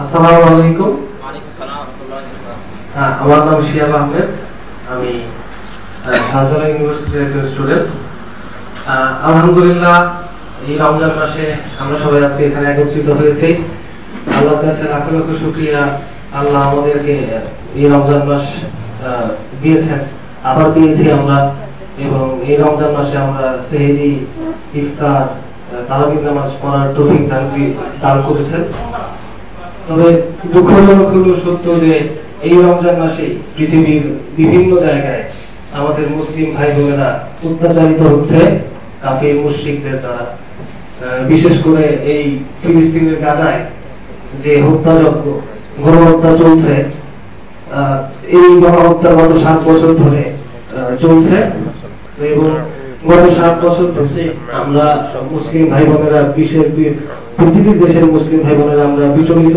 আসসালামু আলাইকুম। হ্যাঁ, আমার নাম শিয়াব আহমেদ। আমি শাহজালাল ইউনিভার্সিটির একজন স্টুডেন্ট। আলহামদুলিল্লাহ এই রমজান মাসে আমরা সবাই আজকে এখানে একত্রিত হয়েছি। আল্লাহর কাছে লাখ লাখ শুক্রিয়া। আল্লাহ আমাদেরকে এই রমজান মাস দিয়েছেন। আবার দিয়েছি আমরা। এবং এই রমজান মাসে আমরা সেহরি ইফতার তারাবির নামাজ পড়ার তৌফিক দান দান করেছেন। তবে দুঃখজনক হলো সত্য যে এই রমজান মাসে পৃথিবীর বিভিন্ন জায়গায় আমাদের মুসলিম ভাই বোনেরা অত্যাচারিত হচ্ছে কাফির মুশরিকদের দ্বারা। বিশেষ করে এই ফিলিস্তিনের গাজায় যে হত্যাযজ্ঞ, গণহত্যা চলছে এই গণহত্যা গত সাত বছর ধরে চলছে। এবং গত সাত বছর ধরে আমরা মুসলিম ভাই বোনেরা বিশ্বের প্রতিটি দেশের মুসলিম ভাই বোনেরা আমরা বিচলিত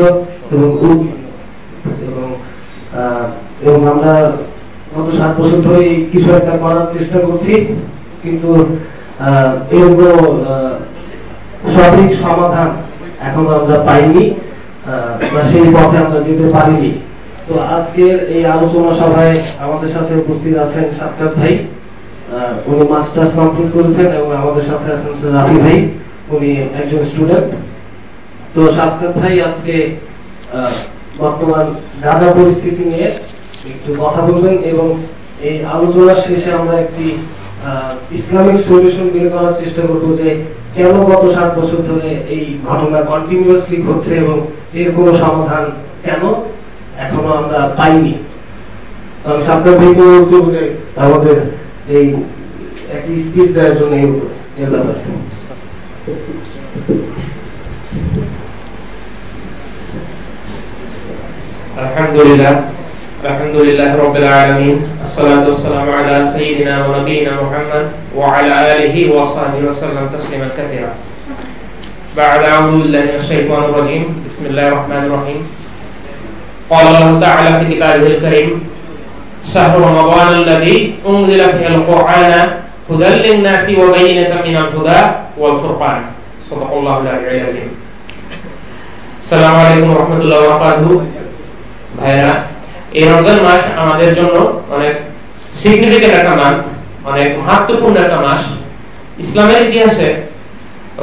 এবং। এবং আমরা গত সাত বছর ধরে কিছু একটা করার চেষ্টা করছি, কিন্তু সঠিক সমাধান এখনও আমরা পাইনি বা সেই পথে আমরা যেতে পারিনি তো আজকের এই আলোচনা সভায় আমাদের সাথে উপস্থিত আছেন সাক্ষাৎ ভাই উনি মাস্টার্স কমপ্লিট করেছেন এবং আমাদের সাথে আছেন রাফি ভাই, উনি একজন স্টুডেন্ট তো সাক্ষাৎ ভাই আজকে বর্তমান গাজা পরিস্থিতি নিয়ে একটু কথা বলবেন এবং এই আলোচনার শেষে আমরা একটি ইসলামিক সলিউশন বের করার চেষ্টা করব যে কেন গত সাত বছর ধরে এই ঘটনা কন্টিনিউয়াসলি ঘটছে এবং এর কোনো সমাধান কেন এখনও আমরা পাইনি। তো আমি সাক্ষাৎ ভাইকে আমাদের এই, একটি স্পিচ দেওয়ার জন্য এই ব্যাপারে। الحمد لله الحمد لله رب العالمين الصلاة والسلام على سيدنا ونبينا محمد وعلى آله وصحبه وسلم تسليما كثيرا. بعد أعوذ بالله من الشيطان الرجيم بسم الله الرحمن الرحيم. قال الله تعالى في كتابه الكريم شهر رمضان الذي أنزل فيه القرآن هدى للناس وبينة من الهدى والفرقان. صدق الله العلي العظيم. السلام عليكم ورحمة الله وبركاته. ভাইয়েরা, এই রমজান মাস আমাদের জন্য অনেক সিগনিফিকেন্ট একটা মাস অনেক মাহাত্মপূর্ণ একটা মাস। ইসলামের ইতিহাসে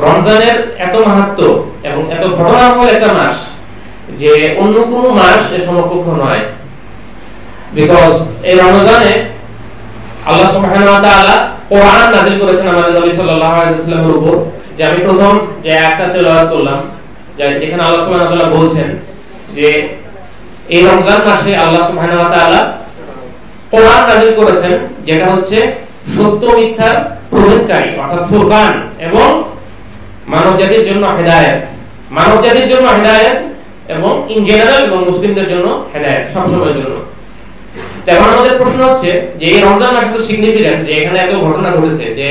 রমজানের এত মাহাত্ম এবং এত ঘটনাবহুল একটা মাস যে অন্য কোনো মাস এ সমকক্ষ নয়। বিকজ এই রমজানে আল্লাহ সুবহানাহু ওয়া তাআলা কোরআন নাযিল করেছেন আমাদের নবী সাল্লাল্লাহু আলাইহি ওয়াসাল্লামের উপর, যে আমি প্রথম যে আয়াতটা তেলাওয়াত করলাম যেখানে আল্লাহ সুবহানাহু ওয়া তাআলা বলছেন যে এই রমজান মাসে আল্লাহ সুবহানাহু ওয়া তাআলা কোরআন নাযিল করেছেন, যেটা হচ্ছে সত্য মিথ্যার প্রভেদকারী, অর্থাৎ ফুরকান এবং মানব জাতির জন্য হেদায়েত। মানব জাতির জন্য হেদায়েত এবং ইন জেনারেল এবং মুসলিমদের জন্য হেদায়েত, সব সময়ের জন্য। তো এখন আমাদের প্রশ্ন হচ্ছে যে এই রমজান মাস এত সিগনিফিকেন্ট যে এখানে এত ঘটনা ঘটেছে, যে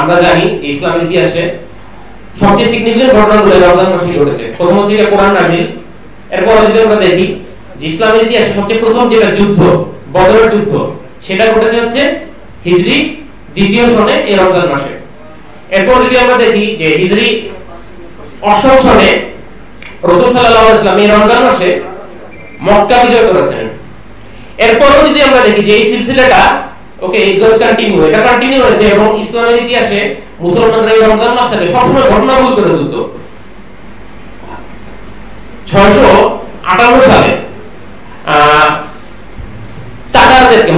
আমরা জানি যে ইসলামের ইতিহাসে সবচেয়ে সিগনিফিকেন্ট ঘটনাগুলো রমজান মাসে ঘটেছে। প্রথম হচ্ছে কোরআন নাজিল এরপর যদি আমরা দেখি যে ইসলামের ইতিহাসে সবচেয়ে প্রথম যেটা যুদ্ধ, বদরের যুদ্ধ, সেটা ঘটেছে হচ্ছে হিজরি দ্বিতীয় সনে এই রমজান মাসে। এরপর যদি আমরা দেখি যে হিজরি অষ্টম সনে রসুল সাল্লাল্লাহু আলাইহি ওয়াসাল্লাম এই রমজান মাসে মক্কা বিজয় করেছেন। এরপরও যদি আমরা দেখি যে এই সিলসিলাটা, ওকে ইট গোস কন্টিনিউ এটা কন্টিনিউ হয়েছে এবং ইসলামের ইতিহাসে মুসলমানরা এই রমজান মাসটাকে সবসময় ঘটনাবহুল করে তুলতো। ছয়শো আটান্ন সালে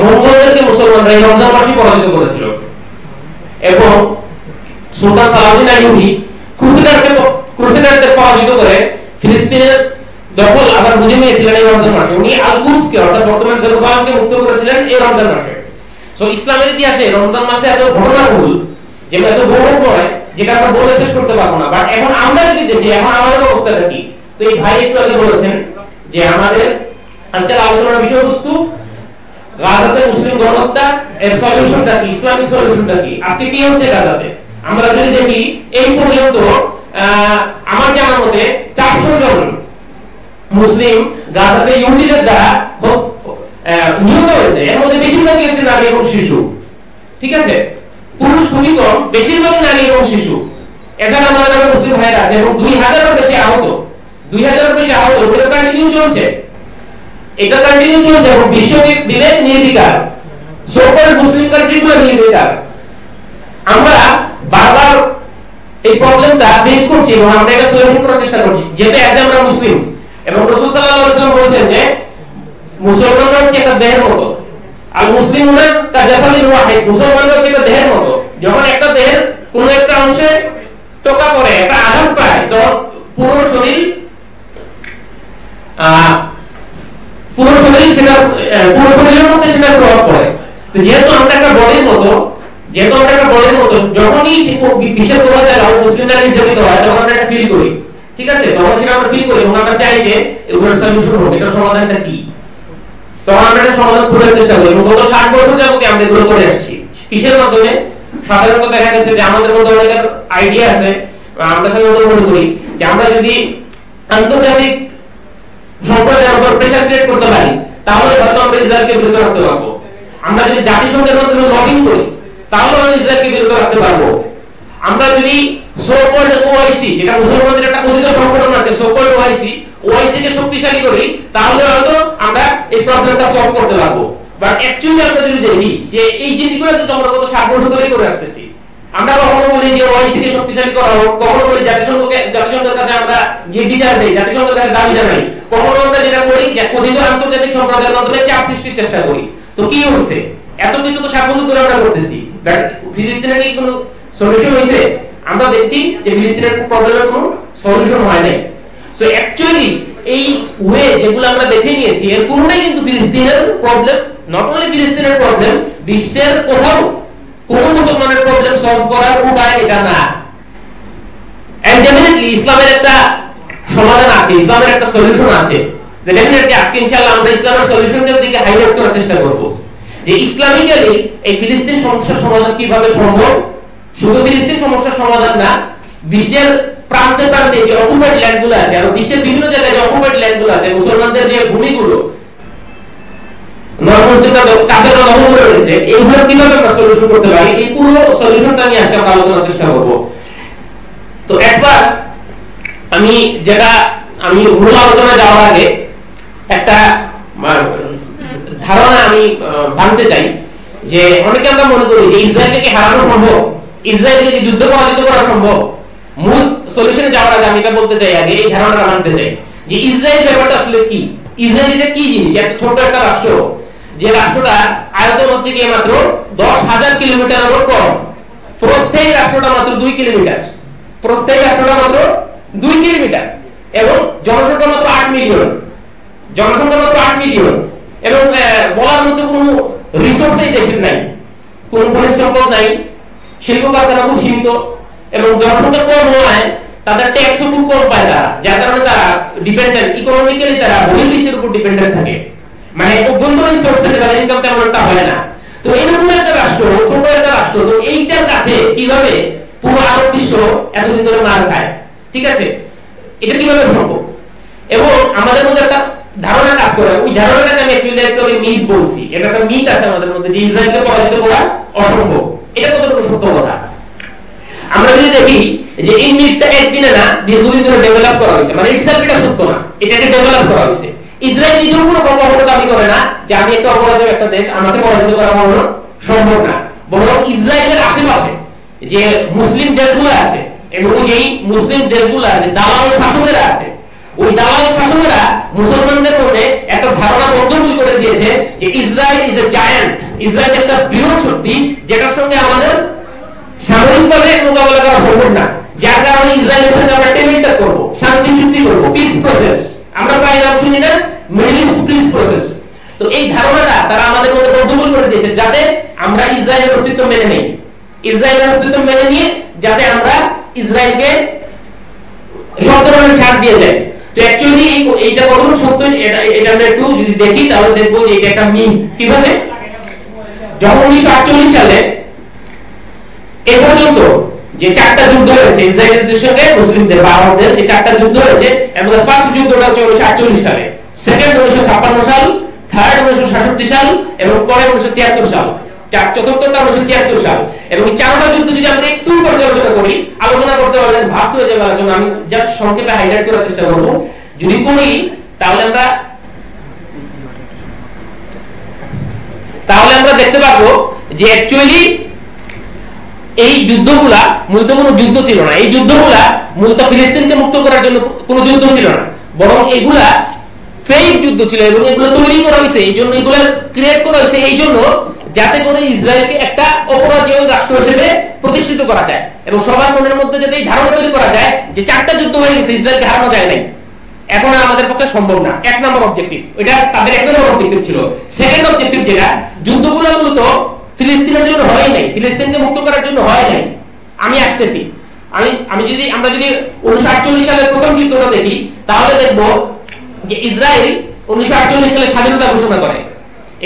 মঙ্গলদেরকে মুসলমানরা এই রমজান মাসেই পরাজিত করেছিল। এবং সুলতান সালাউদ্দিন ক্রুসেডারকে ক্রুসেডারদের পরাজিত করে ফিলিস্তিনের দখল আবার বুঝে নিয়েছিলেন এই রমজান মাসে। উনি আল কুদসকে অর্থাৎ বর্তমান মুক্ত করেছিলেন এই রমজান মাসে। সো ইসলামের ইতিহাসে রমজান মাসটা এত ঘটনাবহুল যেটা এত গৌরবময়, যেটা আমরা বলে শেষ করতে পারব না। বাট এখন আমরা যদি দেখি, এখন আমাদের অবস্থাটা কি? তো এই ভাই একটু আগে বলেছেন যে আমাদের আজকের আলোচনার বিষয়বস্তু, গাজাতে মুসলিম গণহত্যা, এর সলিউশনটা কি? ইসলামিক সলিউশনটা কি? আজকে কি হচ্ছে গাজাতে? আমরা যদি দেখি, এই পর্যন্ত আমার জানা মতে চারশো জন মুসলিম গাজাতে ইহুদিদের দ্বারা নিহত হয়েছে। এর মধ্যে বেশিরভাগই হচ্ছে নারী এবং শিশু। ঠিক আছে? পুরুষ খুবই কম বেশিরভাগই নারী এবং শিশু। এছাড়া আমাদের মুসলিম ভাইয়েরা আছে এবং দুই হাজারের বেশি আহত। দুই হাজারের বেশি আহত এটা কন্টিনিউ চলছে। এটা চলছে বিশ্ব বিবেক আমরা বারবার এই করছি এবং মুসলিম। এবং রাসূল সাল্লাল্লাহু আলাইহি ওয়াসাল্লাম যে, মুসলমানরা হচ্ছে একটা দেহের মতো। আর মুসলিমরা কাজাসামিন ওয়াহিদ, মুসলমানরা হচ্ছে একটা দেহের মতো। যখন একটা দেহের কোন একটা অংশে টোকা পড়ে, একটা আঘাত পায়, তখন পুরো শরীর পুরো শরীর সেটা পুরো মধ্যে সেটা প্রভাব পড়ে। যেহেতু আমরা একটা বডির মতো, যেহেতু আমরা একটা বডির মতো, যখনই সে কো- বি- বিশ্বের কোথাও জায়গায় মুসলিমরা নির্যাতিত হয়, তখন আমরা এটা ফিল করি। ঠিক আছে? ফিল করি এবং আমরা চাই এটা সমাধানটা কি? তখন আমরা একটা সমাধান খোঁজার চেষ্টা করি এবং গত ষাট বছর যাবত আমরা এগুলো করে আসছি। কিসের মাধ্যমে? সাধারণত দেখা গেছে যে আমাদের মধ্যে অনেকের আইডিয়া আছে। আমরা সাধারণত মনে করি যে আমরা যদি আন্তর্জাতিক উপর প্রেসার ক্রিয়েট করতে পারি, তাহলে হয়তো আমরা ইসরায়েলকে রাখতে পারব। আমরা যদি জাতিসংঘের মাধ্যমে করি তাহলে আমরা ইসরায়েলকে আমরা যদি সোকল্ড ওআইসি যেটা মুসলমানদের একটা কথিত সংগঠন আছে সোকল্ড ওআইসি ওআইসি কে শক্তিশালী করি, তাহলে হয়তো আমরা এই প্রবলেমটা সলভ করতে পারব। বাট অ্যাকচুয়ালি আমরা যদি দেখি যে এই জিনিসগুলো কিন্তু আমরা বছর ধরে করে আসতেছি। আমরা কখনো বলি যে ওআইসি কে শক্তিশালী করা হোক, কখনো বলি জাতিসংঘকে, জাতিসংঘের কাছে আমরা গিয়ে বিচার দেই, জাতিসংঘের কাছে দাবি জানাই। কখনো আমরা যেটা করি যে কথিত আন্তর্জাতিক সম্প্রদায়ের মাধ্যমে চাপ সৃষ্টির চেষ্টা করি। তো কি হচ্ছে এত কিছু তো ষাট বছর ধরে আমরা করতেছি। ফিলিস্তিনের কি কোনো সলিউশন হয়েছে? আমরা দেখছি যে ফিলিস্তিনের প্রবলেমের কোনো সলিউশন হয় নাই। সো অ্যাকচুয়ালি এই ওয়ে যেগুলো আমরা বেছে নিয়েছি, এর কোনোটাই কিন্তু ফিলিস্তিনের প্রবলেম নট অনলি ফিলিস্তিনের প্রবলেম বিশ্বের কোথাও মুসলমানের প্রবলেম সলভ করার উপায় এটা না। ডেফিনেটলি ইসলামের একটা সমাধান আছে, ইসলামের একটা সলিউশন আছে। ডেফিনেটলি আজকে ইনশাআল্লাহ আমরা ইসলামের সলিউশনের দিকে হাইলাইট করার চেষ্টা করব। যে ইসলামিক্যালি এই ফিলিস্তিন সমস্যার সমাধান কীভাবে সম্ভব? শুধু ফিলিস্তিন সমস্যার সমাধান না, বিশ্বের প্রান্তে প্রান্তে যে অকুপাইড ল্যান্ডগুলো আছে, আর বিশ্বের বিভিন্ন জায়গায় যে অকুপাইড ল্যান্ডগুলো আছে, মুসলমানদের যে ভূমিগুলো আমি ভাঙতে চাই যে অনেকে আমরা মনে করি যে ইসরায়েলকে হারানো সম্ভব? ইসরায়েলকে কি যুদ্ধ পরাজিত করা সম্ভব? মূল সলিউশনে যাওয়ার আগে আমি এটা বলতে চাই আগে, এই ধারণাটা মানতে চাই যে ইসরায়েল ব্যাপারটা আসলে কি? ইসরায়েল কি জিনিস? একটা ছোট একটা রাষ্ট্র। যে রাষ্ট্রটা আয়তন হচ্ছে কি মাত্র দশ হাজার কিলোমিটারেরও কম। প্রস্থায়ী রাষ্ট্রটা মাত্র দুই কিলোমিটার। প্রস্থায়ী রাষ্ট্রটা মাত্র দুই কিলোমিটার এবং জনসংখ্যা মাত্র আট মিলিয়ন। জনসংখ্যা মাত্র আট মিলিয়ন। এবং বলার মতো কোনো রিসোর্স এই দেশের নাই। কোন খনিজ সম্পদ নাই। শিল্প কারখানা খুব সীমিত এবং জনসংখ্যা কম হওয়ায় তাদের ট্যাক্সও খুব কম পায় তারা। যার কারণে তারা ডিপেন্ডেন্ট ইকোনমিক্যালি তারা বহির্বিশ্বের উপর ডিপেন্ডেন্ট থাকে। মানে অভ্যন্তরীণ সোর্স থেকে তাদের ইনকাম তেমন একটা হয় না। তো এরকম একটা রাষ্ট্র ছোট একটা রাষ্ট্র, তো এইটার কাছে কীভাবে পুরো আরব বিশ্ব এতদিন ধরে মার খায়? ঠিক আছে? এটা কীভাবে সম্ভব? এবং আমাদের মধ্যে একটা ধারণা কাজ করে। ওই ধারণাটাকে আমি অ্যাকচুয়ালি একটা মিথ বলছি। এটা একটা মিথ আছে আমাদের মধ্যে যে ইসরায়েলকে পরাজিত করা অসম্ভব। এটা কতটুকু সত্য কথা? আমরা যদি দেখি যে এই মিথটা একদিনে না দীর্ঘদিন ধরে ডেভেলপ করা হয়েছে। মানে ইটসেলফ এটা সত্য না। এটাকে ডেভেলপ করা হয়েছে। ইসরায়েল নিজেও কোনো কখনো দাবি করে না, যে আমি একটা অপরাজয় একটা দেশ, আমাকে পরাজিত করা কখনো সম্ভব না। বরং ইসরায়েলের আশেপাশে যে মুসলিম দেশগুলো আছে, এবং যেই মুসলিম দেশগুলো আছে, দালাল শাসকেরা আছে, ওই দালাল শাসকেরা মুসলমানদের মধ্যে একটা ধারণা বদ্ধমূল করে দিয়েছে যে Israel is a giant Israel একটা বৃহৎ শক্তি, যেটার সঙ্গে আমাদের সামরিকভাবে মোকাবেলা করা সম্ভব না। যার কারণে ইসরায়েলের সঙ্গে আমরা টেবিলটা করব। শান্তি, চুক্তি করব পিস প্রসেস আমরা প্রায় নাম শুনি না মিডল ইস্ট পিস প্রসেস তো এই ধারণাটা তারা আমাদের মধ্যে বদ্ধমূল করে দিয়েছে যাতে আমরা ইসরায়েলের অস্তিত্ব মেনে নেই। ইসরায়েলের অস্তিত্ব মেনে নিয়ে যাতে আমরা ইসরায়েলকে সব ছাড় দিয়ে যায় তো অ্যাকচুয়ালি এইটা সত্য? এটা আমরা একটু যদি দেখি, তাহলে দেখব যে এটা একটা মিথ কীভাবে? যখন উনিশশো আটচল্লিশ সালে এ পর্যন্ত যে চারটা যুদ্ধ হয়েছে, ইসরায়েলের সঙ্গে মুসলিমদের বা আরবদের যে চারটা যুদ্ধ হয়েছে এবং ফার্স্ট যুদ্ধটা হচ্ছে উনিশশো আটচল্লিশ সালে। সেকেন্ড উনিশশো ছাপ্পান্ন সাল থার্ড উনিশশো সাতষট্টি সাল, এবং পরে উনিশশো তিয়াত্তর সাল। এই তাহলে আমরা দেখতে পাবো যে এই যুদ্ধগুলা মূলত কোনো যুদ্ধ ছিল না। এই যুদ্ধগুলা মূলত ফিলিস্তিনকে মুক্ত করার জন্য কোনো যুদ্ধ ছিল না। বরং এগুলা ফেক যুদ্ধ ছিল এবং এগুলো তৈরি করা হয়েছে, এই জন্য এগুলো ক্রিয়েট করা হয়েছে, এই জন্য যাতে করে ইসরায়েলকে একটা অপরাধীয় রাষ্ট্র হিসেবে প্রতিষ্ঠিত করা যায়। এবং সবার মনের মধ্যে যাতে এই ধারণা তৈরি করা যায় যে চারটা যুদ্ধ হয়ে গেছে, ইসরায়েলকে হারানো যায় নাই। এখন আমাদের পক্ষে সম্ভব না। এক নম্বর অবজেক্টিভ এটা তাদের এক নম্বর অবজেক্টিভ ছিল। সেকেন্ড অবজেক্টিভ যেটা, যুদ্ধগুলো মূলত ফিলিস্তিনের জন্য হয় নাই। ফিলিস্তিনকে মুক্ত করার জন্য হয় নাই। আমি আসতেছি। আমি আমি যদি, আমরা যদি উনিশশো আটচল্লিশ সালের প্রথম যুদ্ধটা দেখি, তাহলে দেখব যে ইসরায়েল উনিশশো আটচল্লিশ সালে স্বাধীনতা ঘোষণা করে।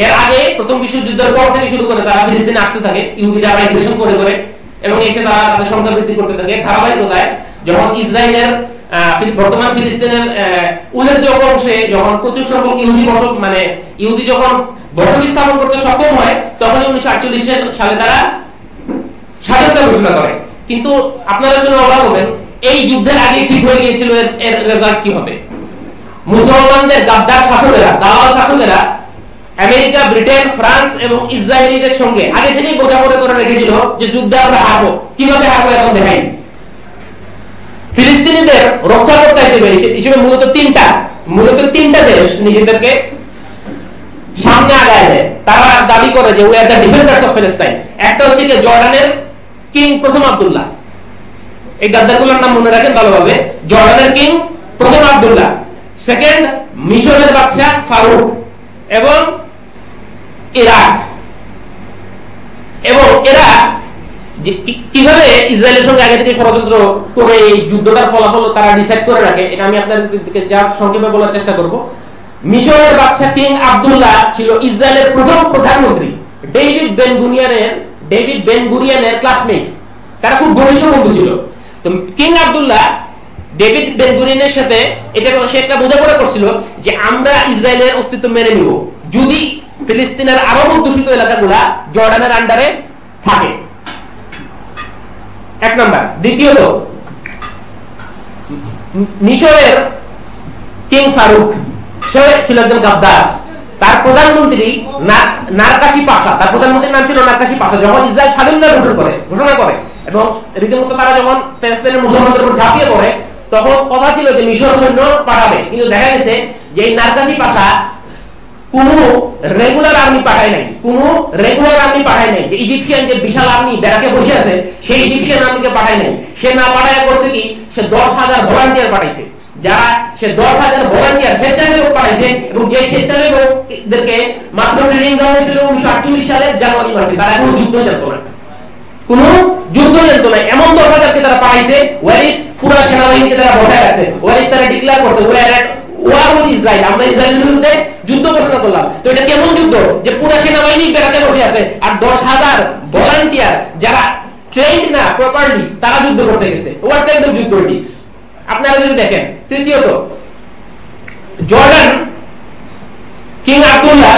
এর আগে প্রথম বিশ্বযুদ্ধের পর থেকে শুরু করে তারা ফিলিস্তিনে আসতে থাকে, ইহুদিরা মাইগ্রেশন করে করে, এবং এসে তারা তাদের সংখ্যা বৃদ্ধি করতে থাকে। ধারাবাহিকতায় যখন ইসরায়েলের বর্তমান ফিলিস্তিনের উল্লেখযোগ্য অংশে যখন প্রচুর সংখ্যক ইহুদি বসত মানে ইহুদি যখন বসতি স্থাপন করতে সক্ষম হয়, তখনই উনিশশো আটচল্লিশ সালে তারা স্বাধীনতা ঘোষণা করে। কিন্তু আপনারা শুনে অবাক হবেন, এই যুদ্ধের আগে ঠিক হয়ে গিয়েছিল এর রেজাল্ট কি হবে? মুসলমানদের গাদ্দার শাসকেরা, দালাল শাসকেরা আমেরিকা, ব্রিটেন, ফ্রান্স এবং ইসরায়েলিদের সঙ্গে। আগে থেকেই বোঝাপড়া করে রেখেছিল যে যুদ্ধে আমরা হারবো। কীভাবে হারবো এখন দেখাই? ফিলিস্তিনিদের রক্ষাকর্তা হিসেবে হিসেবে মূলত তিনটা। মূলত তিনটা দেশ নিজেদেরকে সামনে আগায় দেয়। তারা দাবি করে যে we are the defenders of Palestine একটা হচ্ছে কি জর্ডানের কিং প্রথম আব্দুল্লাহ। এই গাদ্দারগুলোর নাম মনে রাখেন ভালোভাবে। জর্ডানের কিং প্রথম আব্দুল্লাহ। সেকেন্ড মিশরের বাদশাহ ফারুক। এবং ইরাক। এবং এরা কীভাবে ইসরায়েলের সঙ্গে আগে থেকে ষড়যন্ত্র করে এই যুদ্ধটার ফলাফল তারা ডিসাইড করে রাখে, এটা আমি আপনাদেরকে জাস্ট সংক্ষেপে বলার চেষ্টা করব। মিশরের বাদশা কিং আব্দুল্লাহ ছিল ইসরায়েলের প্রথম প্রধানমন্ত্রী। ডেভিড বেন গুনিয়ানের ডেভিড বেন গুরিয়ানের ক্লাসমেট তারা খুব ঘনিষ্ঠ বন্ধু ছিল। তো কিং আব্দুল্লাহ ডেভিড বেন গুরিয়ানের সাথে এটা সে একটা বোঝাপড়া করছিল যে আমরা ইসরায়েলের অস্তিত্ব মেনে নিব। যদি ফিলিস্তিনের আরব অধ্যুষিত এলাকাগুলা জর্ডানের আন্ডারে থাকে। এক নাম্বার। দ্বিতীয়ত, মিশরের কিং ফারুক, সে ছিল একজন গাদ্দার। তার প্রধানমন্ত্রী নারকাশি পাশা। তার প্রধানমন্ত্রীর নাম ছিল নারকাশি পাশা। যখন ইসরায়েল স্বাধীনতা ঘোষণা করে ঘোষণা করে এবং রীতিমতো তারা যখন প্যালেস্টাইনের মুসলমানদের উপর ঝাঁপিয়ে পড়ে তখন কথা ছিল যে মিশর সৈন্য পাঠাবে। কিন্তু দেখা গেছে যে এই নারকাশি পাশা কোন রেগুলার আর্মি পাঠায় নাই। রেগুলার আর্মি পাঠায় নাই। যে ইজিপশিয়ান যে বিশাল আর্মি বেড়াকে বসে আছে, সেই ইজিপশিয়ান আর্মিকে পাঠায় নাই। সে না পাঠায় করছে কি? সে দশ হাজার ভলান্টিয়ার পাঠাইছে। যারা সে দশ হাজার ভলান্টিয়ার স্বেচ্ছাসেবক পাঠাইছে এবং যে স্বেচ্ছাসেবকদেরকে মাত্র ট্রেনিং দেওয়া হয়েছিল উনিশশো সালের জানুয়ারি মাসে। তারা যুদ্ধ জানতো না। কোন যুদ্ধ জানতো না এমন দশ হাজারকে তারা পাঠাইছে ওয়ারিস পুরো সেনাবাহিনীকে তারা বসায় আছে ওয়ারিস তারা ডিক্লেয়ার করছে ওয়ার ওয়ার উইথ যুদ্ধ যে পুরো সেনাবাহিনী যারা ট্রেন্ড না প্রপারলি তারা যুদ্ধ করতে গেছে। টাইপ অফ যুদ্ধ ইট আপনারা যদি দেখেন, তৃতীয়ত, জর্ডান কিং আব্দুল্লাহ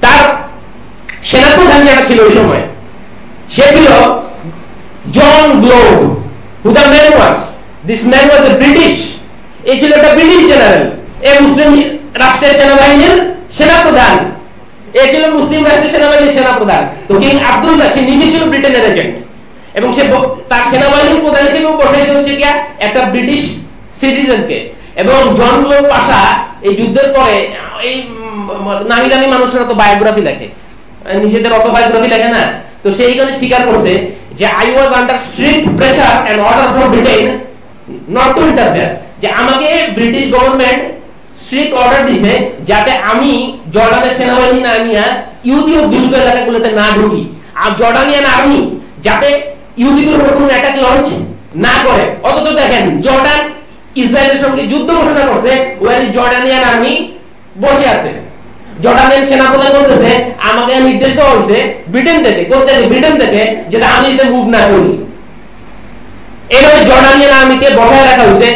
তার সেনাপ্রধান যারা ছিল ওই সময় সে ছিল John Glubb who the man was this man was a British এই ছিল একটা ব্রিটিশ জেনারেল এ মুসলিম রাষ্ট্রের সেনাবাহিনীর সেনাপ্রধান। এ ছিল মুসলিম রাষ্ট্রের সেনাবাহিনীর সেনাপ্রধান। তো কিং আব্দুল্লাহ, সে নিজে ছিল ব্রিটেনের এজেন্ট এবং সে তার সেনাবাহিনীর প্রধান হিসেবে বসাইছে হচ্ছে কি একটা ব্রিটিশ সিটিজেনকে এবং জন গ্লোব পাশা এই যুদ্ধের পরে এই নামি দামি মানুষেরা তো বায়োগ্রাফি লেখে। নিজেদের অটোবায়োগ্রাফি লেখে না। তো সেই এইখানে স্বীকার করছে যে I was under strict pressure and order from Britain not to interfere যে আমাকে ব্রিটিশ গভর্নমেন্ট স্ট্রিক্ট অর্ডার দিছে যাতে আমি জর্ডানের সেনাবাহিনী না নিয়ে ইহুদি অধ্যুষিত এলাকাগুলোতে না ঢুকি। আর জর্ডানিয়ান আর্মি যাতে ইহুদিদের উপর কোনো অ্যাটাক লঞ্চ না করে। অথচ দেখেন, জর্ডান ইসরায়েলের সঙ্গে যুদ্ধ ঘোষণা করছে ওয়ার জর্ডানিয়ান আর্মি বসে আছে। জর্ডানের সেনাপ্রধান বলতেছে, আমাকে নির্দেশ দেওয়া হয়েছে ব্রিটেন থেকে, কোথা ব্রিটেন থেকে, যেটা আমি যাতে মুভ না করি। এইভাবে জর্ডানিয়ান আর্মিকে বসায় রাখা হয়েছে।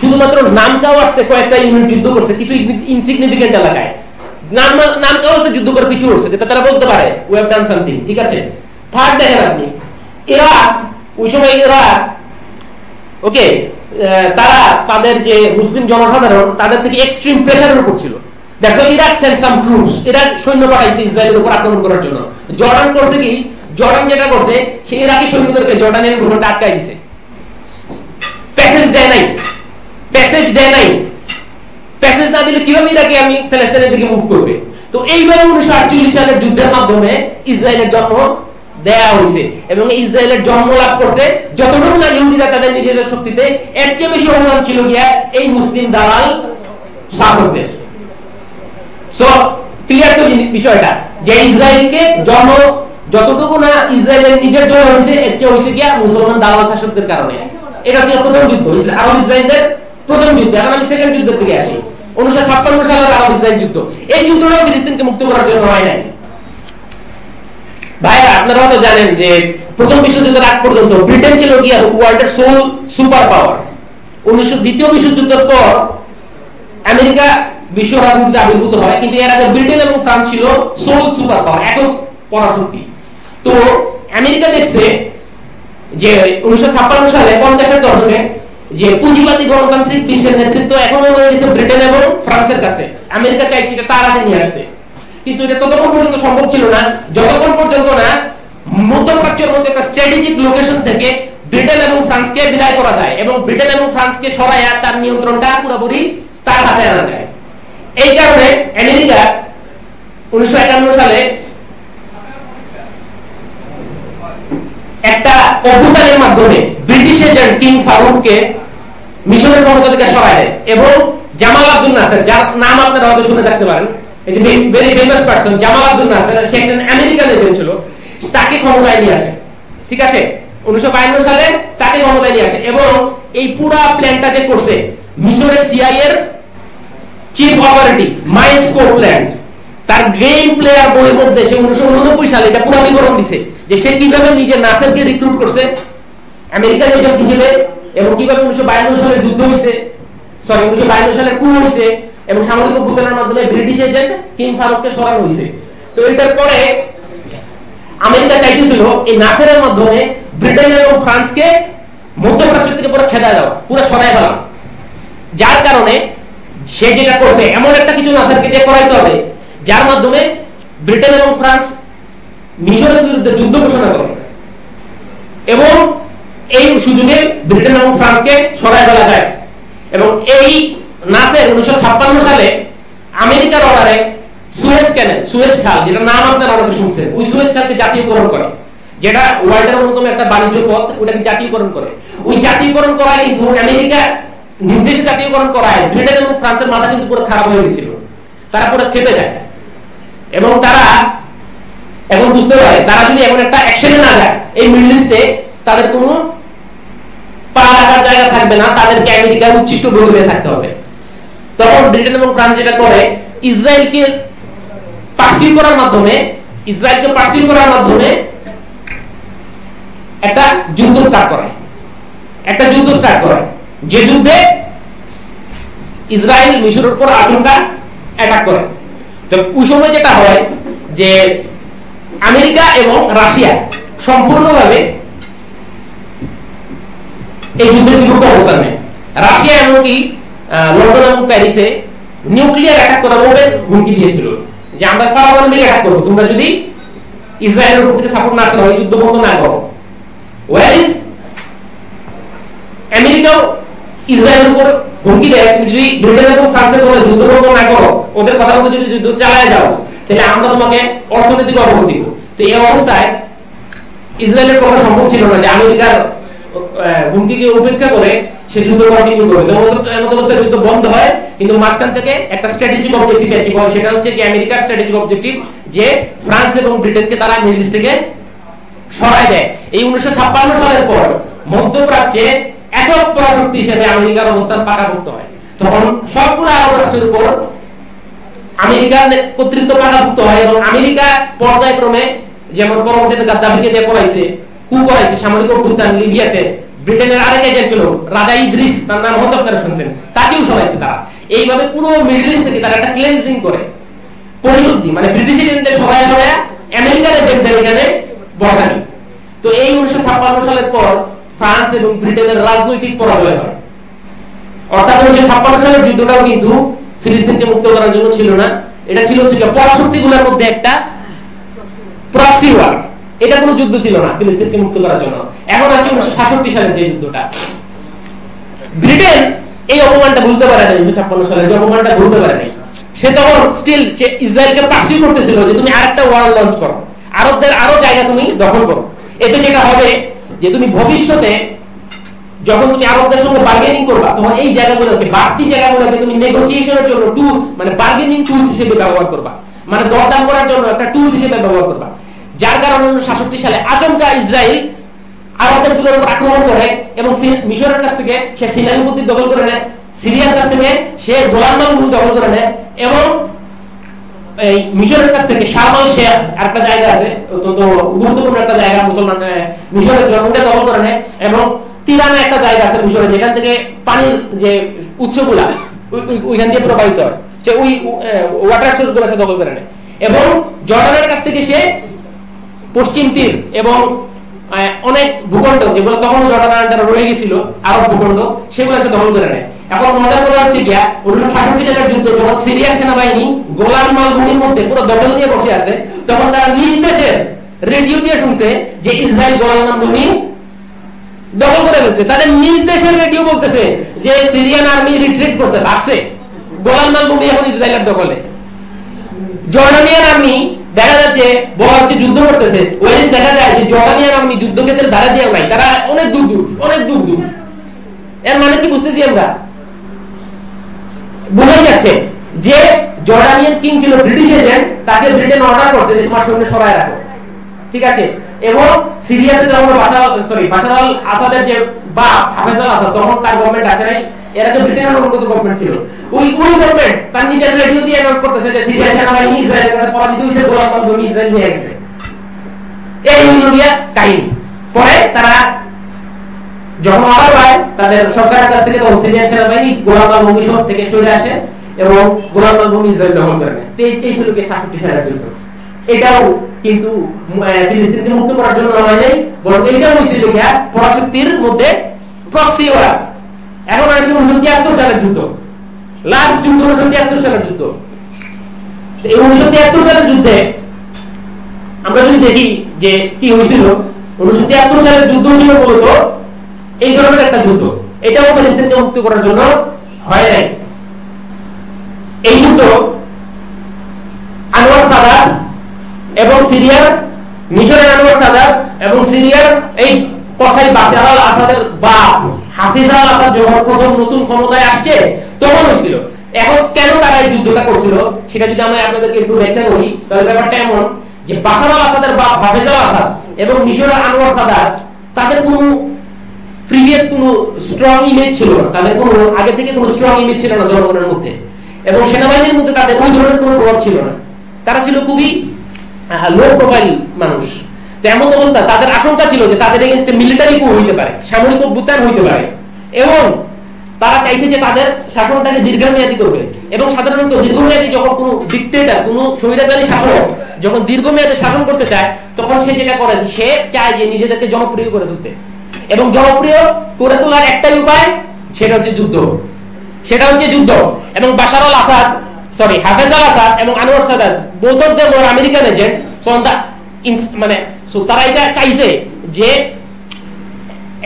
শুধুমাত্র নামটাও আসতে কয়েকটা ইউনিট যুদ্ধ করছে, কিছু ইনসিগনিফিকেন্ট এলাকায়। নাম নামটাও আসতে যুদ্ধ করে পিছু উঠছে যেটা তারা বলতে পারে উই হ্যাভ ডান সামথিং ঠিক আছে? থার্ড দেখেন আপনি ইরাক ওই সময় ইরাক ওকে তারা তাদের যে মুসলিম জনসাধারণ, তাদের থেকে এক্সট্রিম প্রেশারের উপর ছিল। দেখো ইরাক সেন্ড ট্রুপস ইরাক সৈন্য পাঠাইছে ইসরায়েলের উপর আক্রমণ করার জন্য। জর্ডান করছে কি? জর্ডান যেটা করছে সে ইরাকি সৈন্যদেরকে জর্ডানের ভূখণ্ডে আটকাই দিছে। প্যাসেজ দেয় নাই। প্যাসেজ দেয় নাই। প্যাসেজ না দিলে কীভাবে ইরাকে আমি ফিলিস্তিনের দিকে মুভ করবে? তো এইভাবে উনিশশো আটচল্লিশ সালের যুদ্ধের মাধ্যমে ইসরায়েলের জন্ম দেয়া হয়েছে এবং ইসরায়েলের জন্ম লাভ করছে যতটুকু না ইহুদিরা তাদের নিজেদের শক্তিতে, এর চেয়ে বেশি অবদান ছিল গিয়া এই মুসলিম দালাল শাসকদের। সো ক্লিয়ার তো বিষয়টা। যে ইসরায়েলকে জন্ম যতটুকু না ইসরায়েলের নিজের জন্য হয়েছে, এর চেয়ে হয়েছে গিয়া মুসলমান দালাল শাসকদের কারণে। এটা হচ্ছে প্রথম যুদ্ধ। আরব ইসরায়েলদের প্রথম যুদ্ধ। এখন আমি সেকেন্ড যুদ্ধের দিকে আসি। উনিশশো ছাপ্পান্ন সালের আরব ইসরায়েল যুদ্ধ। এই যুদ্ধটা ফিলিস্তিনকে মুক্ত করার জন্য হয় নাই। ভাইরা আপনারা হয়তো জানেন যে প্রথম বিশ্বযুদ্ধের আগ পর্যন্ত ব্রিটেন ছিল কি ওয়ার্ল্ডের সোল সুপার পাওয়ার উনিশশো দ্বিতীয় বিশ্বযুদ্ধের পর আমেরিকা বিশ্ব আবির্ভূত হয়। কিন্তু এর আগে ব্রিটেন এবং ফ্রান্স ছিল সোল সুপার পাওয়ার একক পরাশক্তি। তো আমেরিকা দেখছে যে উনিশশো সালে পঞ্চাশের দশকে যে পুঁজিবাদী গণতান্ত্রিক বিশ্বের নেতৃত্ব এখনও রয়ে গেছে ব্রিটেন এবং ফ্রান্সের কাছে। আমেরিকা চাইছে এটা তার আগে নিয়ে আসতে। কিন্তু এটা ততক্ষণ পর্যন্ত সম্ভব ছিল না, যতক্ষণ পর্যন্ত না মধ্যপ্রাচ্যের মধ্যে একটা স্ট্র্যাটেজিক লোকেশন থেকে ব্রিটেন এবং ফ্রান্সকে বিদায় করা যায় এবং ব্রিটেন এবং ফ্রান্সকে সরাইয়া তার নিয়ন্ত্রণটা পুরোপুরি তার হাতে আনা যায়। এই কারণে আমেরিকা উনিশশো একান্ন সালে একটা অভ্যুত্থানের মাধ্যমে ব্রিটিশ এজেন্ট কিং ফারুককে মিশনের ক্ষমতা থেকে সরায় দেয় এবং জামাল আব্দুল নাসের, যার নাম আপনারা হয়তো শুনে থাকতে পারেন, এই যে very famous person Jamal Abdul Nasser, সে একজন আমেরিকান এজেন্ট ছিল, তাকে ক্ষমতায় নিয়ে আসে, ঠিক আছে? উনিশশো বায়ান্ন সালে তাকে ক্ষমতায় নিয়ে আসে এবং এই পুরা প্ল্যানটা যে করছে, মিশরের সিআই এর চিফ অপারেটিভ মাইন্স কোটল্যান্ড তার গেম প্লেয়ার বইয়ের মধ্যে সে উনিশশো উননব্বই সালে এটা পুরো বিবরণ দিছে যে সে কীভাবে নিজের নাসেরকে রিক্রুট করছে আমেরিকান এজেন্ট হিসেবে, এবং কীভাবে উনিশশো বায়ান্ন সালে যুদ্ধ হয়েছে সরি উনিশশো বায়ান্ন সালে কু হয়েছে এবং সামরিক অভ্যুত্থানের মাধ্যমে ব্রিটিশ এজেন্ট কিং ফারুককে সরানো হয়েছে তো এটার পরে আমেরিকা চাইতেছিল এই নাসেরের মাধ্যমে ব্রিটেন এবং ফ্রান্সকে মধ্যপ্রাচ্য থেকে পুরো খেদা দেওয়া, পুরো সরাই ফেলা। যার কারণে সে যেটা করছে, এমন একটা কিছু নাসারকে দিয়ে করাইতে হবে, যার মাধ্যমে ব্রিটেন এবং ফ্রান্স মিশরের বিরুদ্ধে যুদ্ধ ঘোষণা করে। এবং এই সুযোগে ব্রিটেন এবং ফ্রান্সকে সরাই ফেলা যায়। এবং এই নাসের উনিশশো ছাপ্পান্ন সালে আমেরিকার অর্ডারে সুয়েজ ক্যানেল, সুয়েজ খাল যেটা নাম আপনারা অনেকে শুনছেন, ওই সুয়েজ খালকে জাতীয়করণ করে, যেটা ওয়ার্ল্ডের অন্যতম একটা বাণিজ্য পথ, ওটাকে জাতীয়করণ করে। ওই জাতীয়করণ করায় কিন্তু আমেরিকা নির্দেশে জাতীয়করণ করায় ব্রিটেন এবং ফ্রান্সের মাথা কিন্তু পুরো খারাপ হয়ে গেছিল। তারা পুরো খেপে যায়। এবং তারা এখন বুঝতে পারে, তারা যদি এমন একটা অ্যাকশনে না যায়, এই মিডল ইস্টে তাদের কোনো পা রাখার জায়গা থাকবে না, তাদেরকে আমেরিকার উচ্ছিষ্ট বলি হয়ে থাকতে হবে। তখন ব্রিটেন এবং ফ্রান্স যেটা করে, ইসরায়েলকে পার্সিউ করার মাধ্যমে, ইসরায়েলকে পার্সিউ করার মাধ্যমে একটা যুদ্ধ স্টার্ট করে। একটা যুদ্ধ স্টার্ট করে। যে যুদ্ধে ইসরায়েল মিশরের উপর আচমকা অ্যাটাক করে। তো ওই সময় যেটা হয় যে আমেরিকা এবং রাশিয়া সম্পূর্ণভাবে এই যুদ্ধের বিরুদ্ধে অবস্থান নেয়। রাশিয়া এমনকি লন্ডন এবং প্যারিসে নিউক্লিয়ার অ্যাটাক করার হুমকি দিয়েছিল যে আমরা পারমাণবিক অ্যাটাক করব। তোমরা যদি ইসরায়েলের উপর থেকে সাপোর্ট না আসলে যুদ্ধ বন্ধ না করো। ওয়ার ইজ আমেরিকাও ইসরায়েলের উপর হুমকি দেয়, তুমি যদি ব্রিটেন এবং ফ্রান্সের মধ্যে যুদ্ধ বন্ধ না করো, ওদের কথা মতো যদি যুদ্ধ চালায় যাও, তাহলে আমরা তোমাকে অর্থনৈতিক অবরোধ দিব। তো এই অবস্থায় ইসরায়েলের কথা সম্ভব ছিল না যে আমেরিকার হুমকিকে উপেক্ষা করে সে যুদ্ধ কন্টিনিউ করবে। এমন অবস্থায় যুদ্ধ বন্ধ হয়, কিন্তু মাঝখান থেকে একটা স্ট্র্যাটেজিক অবজেক্টিভ অ্যাচিভ হয় সেটা হচ্ছে কি আমেরিকার স্ট্র্যাটেজিক অবজেক্টিভ যে ফ্রান্স এবং ব্রিটেনকে তারা মিডল থেকে সরাই দেয়। এই উনিশশো ছাপ্পান্ন সালের পর মধ্যপ্রাচ্যে একক পরাশক্তি হিসেবে আমেরিকার অবস্থান পাকাভুক্ত হয়। তখন সবগুলো আরব রাষ্ট্রের উপর আমেরিকার কর্তৃত্ব পাকাভুক্ত হয় এবং আমেরিকা পর্যায়ক্রমে যেমন পরবর্তীতে গাদ্দাফিকে দিয়ে করাইছে কু করাইছে, সামরিক অভ্যুত্থান লিবিয়াতে, ব্রিটেনের আরেক এজেন্ট ছিল রাজা ইদ্রিস, তার নাম আপনারা শুনছেন, তাকেও তারা। এইভাবে পুরো মিডল ইস্ট থেকে তারা একটা ক্লেন্সিং করে। পরিশুদ্ধি মানে ব্রিটিশ এজেন্টদের সবাই সবাই আমেরিকার এজেন্টদের এখানে বসানি। তো এই উনিশশো ছাপ্পান্ন সালের পর ফ্রান্স এবং ব্রিটেনের রাজনৈতিক পরাজয়। হয় অর্থাৎ উনিশশো ছাপ্পান্ন সালের যুদ্ধটাও কিন্তু ফিলিস্তিনকে মুক্ত করার জন্য ছিল না। এটা ছিল হচ্ছে পরাশক্তিগুলোর মধ্যে একটা প্রক্সি ওয়ার এটা কোনো যুদ্ধ ছিল না ফিলিস্তিনকে মুক্ত করার জন্য। এখন উনিশশো সাতষট্টি সালের যে যুদ্ধটা। ব্রিটেন এই অপমানটা ভুলতে পারে না উনিশশো ছাপ্পান্ন সালে, যে অপমানটা ভুলতে পারে নাই। সে তখন স্টিল সে ইসরায়েলকে পার্সিউ করতেছিল যে তুমি আরেকটা ওয়ার লঞ্চ করো। আরবদের আরও জায়গা তুমি দখল করো। এতে যেটা হবে যে তুমি ভবিষ্যতে যখন তুমি আরবদের সঙ্গে বার্গেনিং করবা তখন এই জায়গাগুলোকে, বাড়তি জায়গাগুলোকে তুমি নেগোসিয়েশনের জন্য টু মানে বার্গেনিং টুলস হিসেবে ব্যবহার করবা। মানে দরদাম করার জন্য একটা টুলস হিসেবে ব্যবহার করবা। যার কারণে সাতষট্টি সালে আচমকা ইসরায়েল আরবদেরগুলোর উপর আক্রমণ করে এবং মিশরের কাছ থেকে সে সিনাই উপদ্বীপ দখল করে নেয়, সিরিয়ার কাছ থেকে সে গোলান্মাল দখল করে নেয় এবং এই মিশরের কাছ থেকে শারমাল শেখ একটা জায়গা আছে, অত্যন্ত গুরুত্বপূর্ণ একটা জায়গা, মুসলমান মিশরের দখল করে নেয় এবং একটা জায়গা আছে মিশরে, যেখান থেকে পানির যে উৎসগুলা ওই- ওই- ওইখান দিয়ে প্রবাহিত হয়। সে ওই ওয়াটার সোর্সগুলা সে দখল করে নেয়। এবং জর্ডানের কাছ থেকে সে পশ্চিম তীর এবং অনেক ভূখণ্ড, যেগুলো তখনও জর্ডানের আন্ডারে রয়ে গেছিল, আরব ভূখণ্ড, সেগুলো সে দখল করে নেয়। এখন মজার কথা হচ্ছে গিয়া উনিশশো সাতষট্টি সালের যুদ্ধ, যখন সেনাবাহিনী গোলাম মালভূমির মধ্যে পুরো দখল নিয়ে বসে আছে, তখন তারা নিজ দেশের রেডিও দিয়ে শুনছে যে ইসরায়েল গোলাম মালভূমি দখল করে ফেলছে। তাদের নিজ দেশের রেডিও বলতেছে যে সিরিয়ান আর্মি রিট্রিট করছে, ভাগছে। গোলাম মালভূমি এখন ইসরায়েলের দখলে। জর্ডানিয়ান আর্মি দেখা যাচ্ছে বলা হচ্ছে যুদ্ধ করতেছে ওয়ারিস দেখা যায় যে জর্ডানিয়ান আর্মি যুদ্ধক্ষেত্রে দাঁড়া দিয়ে নাই। তারা অনেক দূর দূর, অনেক দূর দূর। এর মানে কি বুঝতেছি আমরা? বোঝাই যাচ্ছে যে জর্ডানিয়ান কিং ছিল ব্রিটিশ এজেন্ট, তাকে ব্রিটেন অর্ডার করছে যে তোমার সৈন্য সরায় রাখো। ঠিক আছে? এবং সিরিয়াতে যখন বাশার সরি বাশার আল আসাদের যে বাপ হাফেজ আল আসাদ তখন তার গভর্নমেন্ট আসে নাই। এর আগে ব্রিটেনের অনুগত গভর্নমেন্ট ছিল। ওই ওই গভর্নমেন্ট তার নিজের রেডিও দিয়ে অ্যানাউন্স করতেছে যে সিরিয়া সেনাবাহিনী ইসরায়েলের কাছে পরাজিত হয়েছে, গোলাম আল ইসরায়েল নিয়ে গেছে। এই গিয়া কাহিনী। পরে তারা যখন অর্ডার পায় তাদের সরকারের কাছ থেকে তখন সিরিয়ান সেনাবাহিনী গোলাম আল ভূমি শহর থেকে সরে আসে এবং গোলাম ভূমি ইসরায়েল দখল করে নেয়। এই- ছিল কি সাতষট্টি সালের যুদ্ধ এটাও কিন্তু ফিলিস্তিনকে মুক্ত করার জন্য হয় নাই, বরং এটাও হয়েছিল গিয়া পরাশক্তির মধ্যে প্রক্সি ওয়ার এখন আসছে উনিশশো তিয়াত্তর সালের যুদ্ধ। লাস্ট যুদ্ধ উনিশশো তিয়াত্তর সালের যুদ্ধ। এই উনিশশো তিয়াত্তর সালের যুদ্ধে আমরা যদি দেখি যে কি হয়েছিল, উনিশশো তিয়াত্তর সালের যুদ্ধ ছিল মূলত এই ধরনের একটা যুদ্ধ। এটাও ফিলিস্তিনকে মুক্ত করার জন্য হয় নাই। এই যুদ্ধ আনোয়ার সাদাত এবং সিরিয়ার, মিশরের আনোয়ার সাদাত এবং সিরিয়ার এই কসাই আল আসাদের হাফিজ আল আসাদ যখন প্রথম নতুন ক্ষমতায় আসছে, তখন হয়েছিল। এখন কেন তারা এই যুদ্ধটা করছিল, সেটা যদি আমরা আপনাদেরকে একটু ব্যাখ্যা করি, তাহলে ব্যাপারটা এমন যে বাশার আল আসাদের হাফিজ আল আসাদ এবং মিশরের আনোয়ার সাদাত, তাদের কোনো প্রিভিয়াস কোনো স্ট্রং ইমেজ ছিল না। তাদের কোনো, আগে থেকে কোনো স্ট্রং ইমেজ ছিল না জনগণের মধ্যে। এবং সেনাবাহিনীর মধ্যে তাদের ওই ধরনের কোনো প্রভাব ছিল না। তারা ছিল খুবই লো প্রোফাইল মানুষ। তো এমন অবস্থা, তাদের আশঙ্কা ছিল যে তাদের এগেনস্টে মিলিটারি কু হইতে পারে, সামরিক অভ্যুত্থান হইতে পারে। এবং তারা চাইছে যে তাদের শাসনটাকে দীর্ঘমেয়াদী করবে। এবং সাধারণত দীর্ঘমেয়াদী যখন কোনো ডিক্টেটর কোনো স্বৈরাচারী শাসক যখন দীর্ঘমেয়াদে শাসন করতে চায়, তখন সে যেটা করে সে চায় যে নিজেদেরকে জনপ্রিয় করে তুলতে। এবং জনপ্রিয় করে তোলার একটাই উপায়, সেটা হচ্ছে যুদ্ধ। সেটা হচ্ছে যুদ্ধ। এবং বাশার আল আসাদ সরি হাফেজ আল আসাদ এবং Anwar Sadat both of them or American মানে তারা এটা চাইছে যে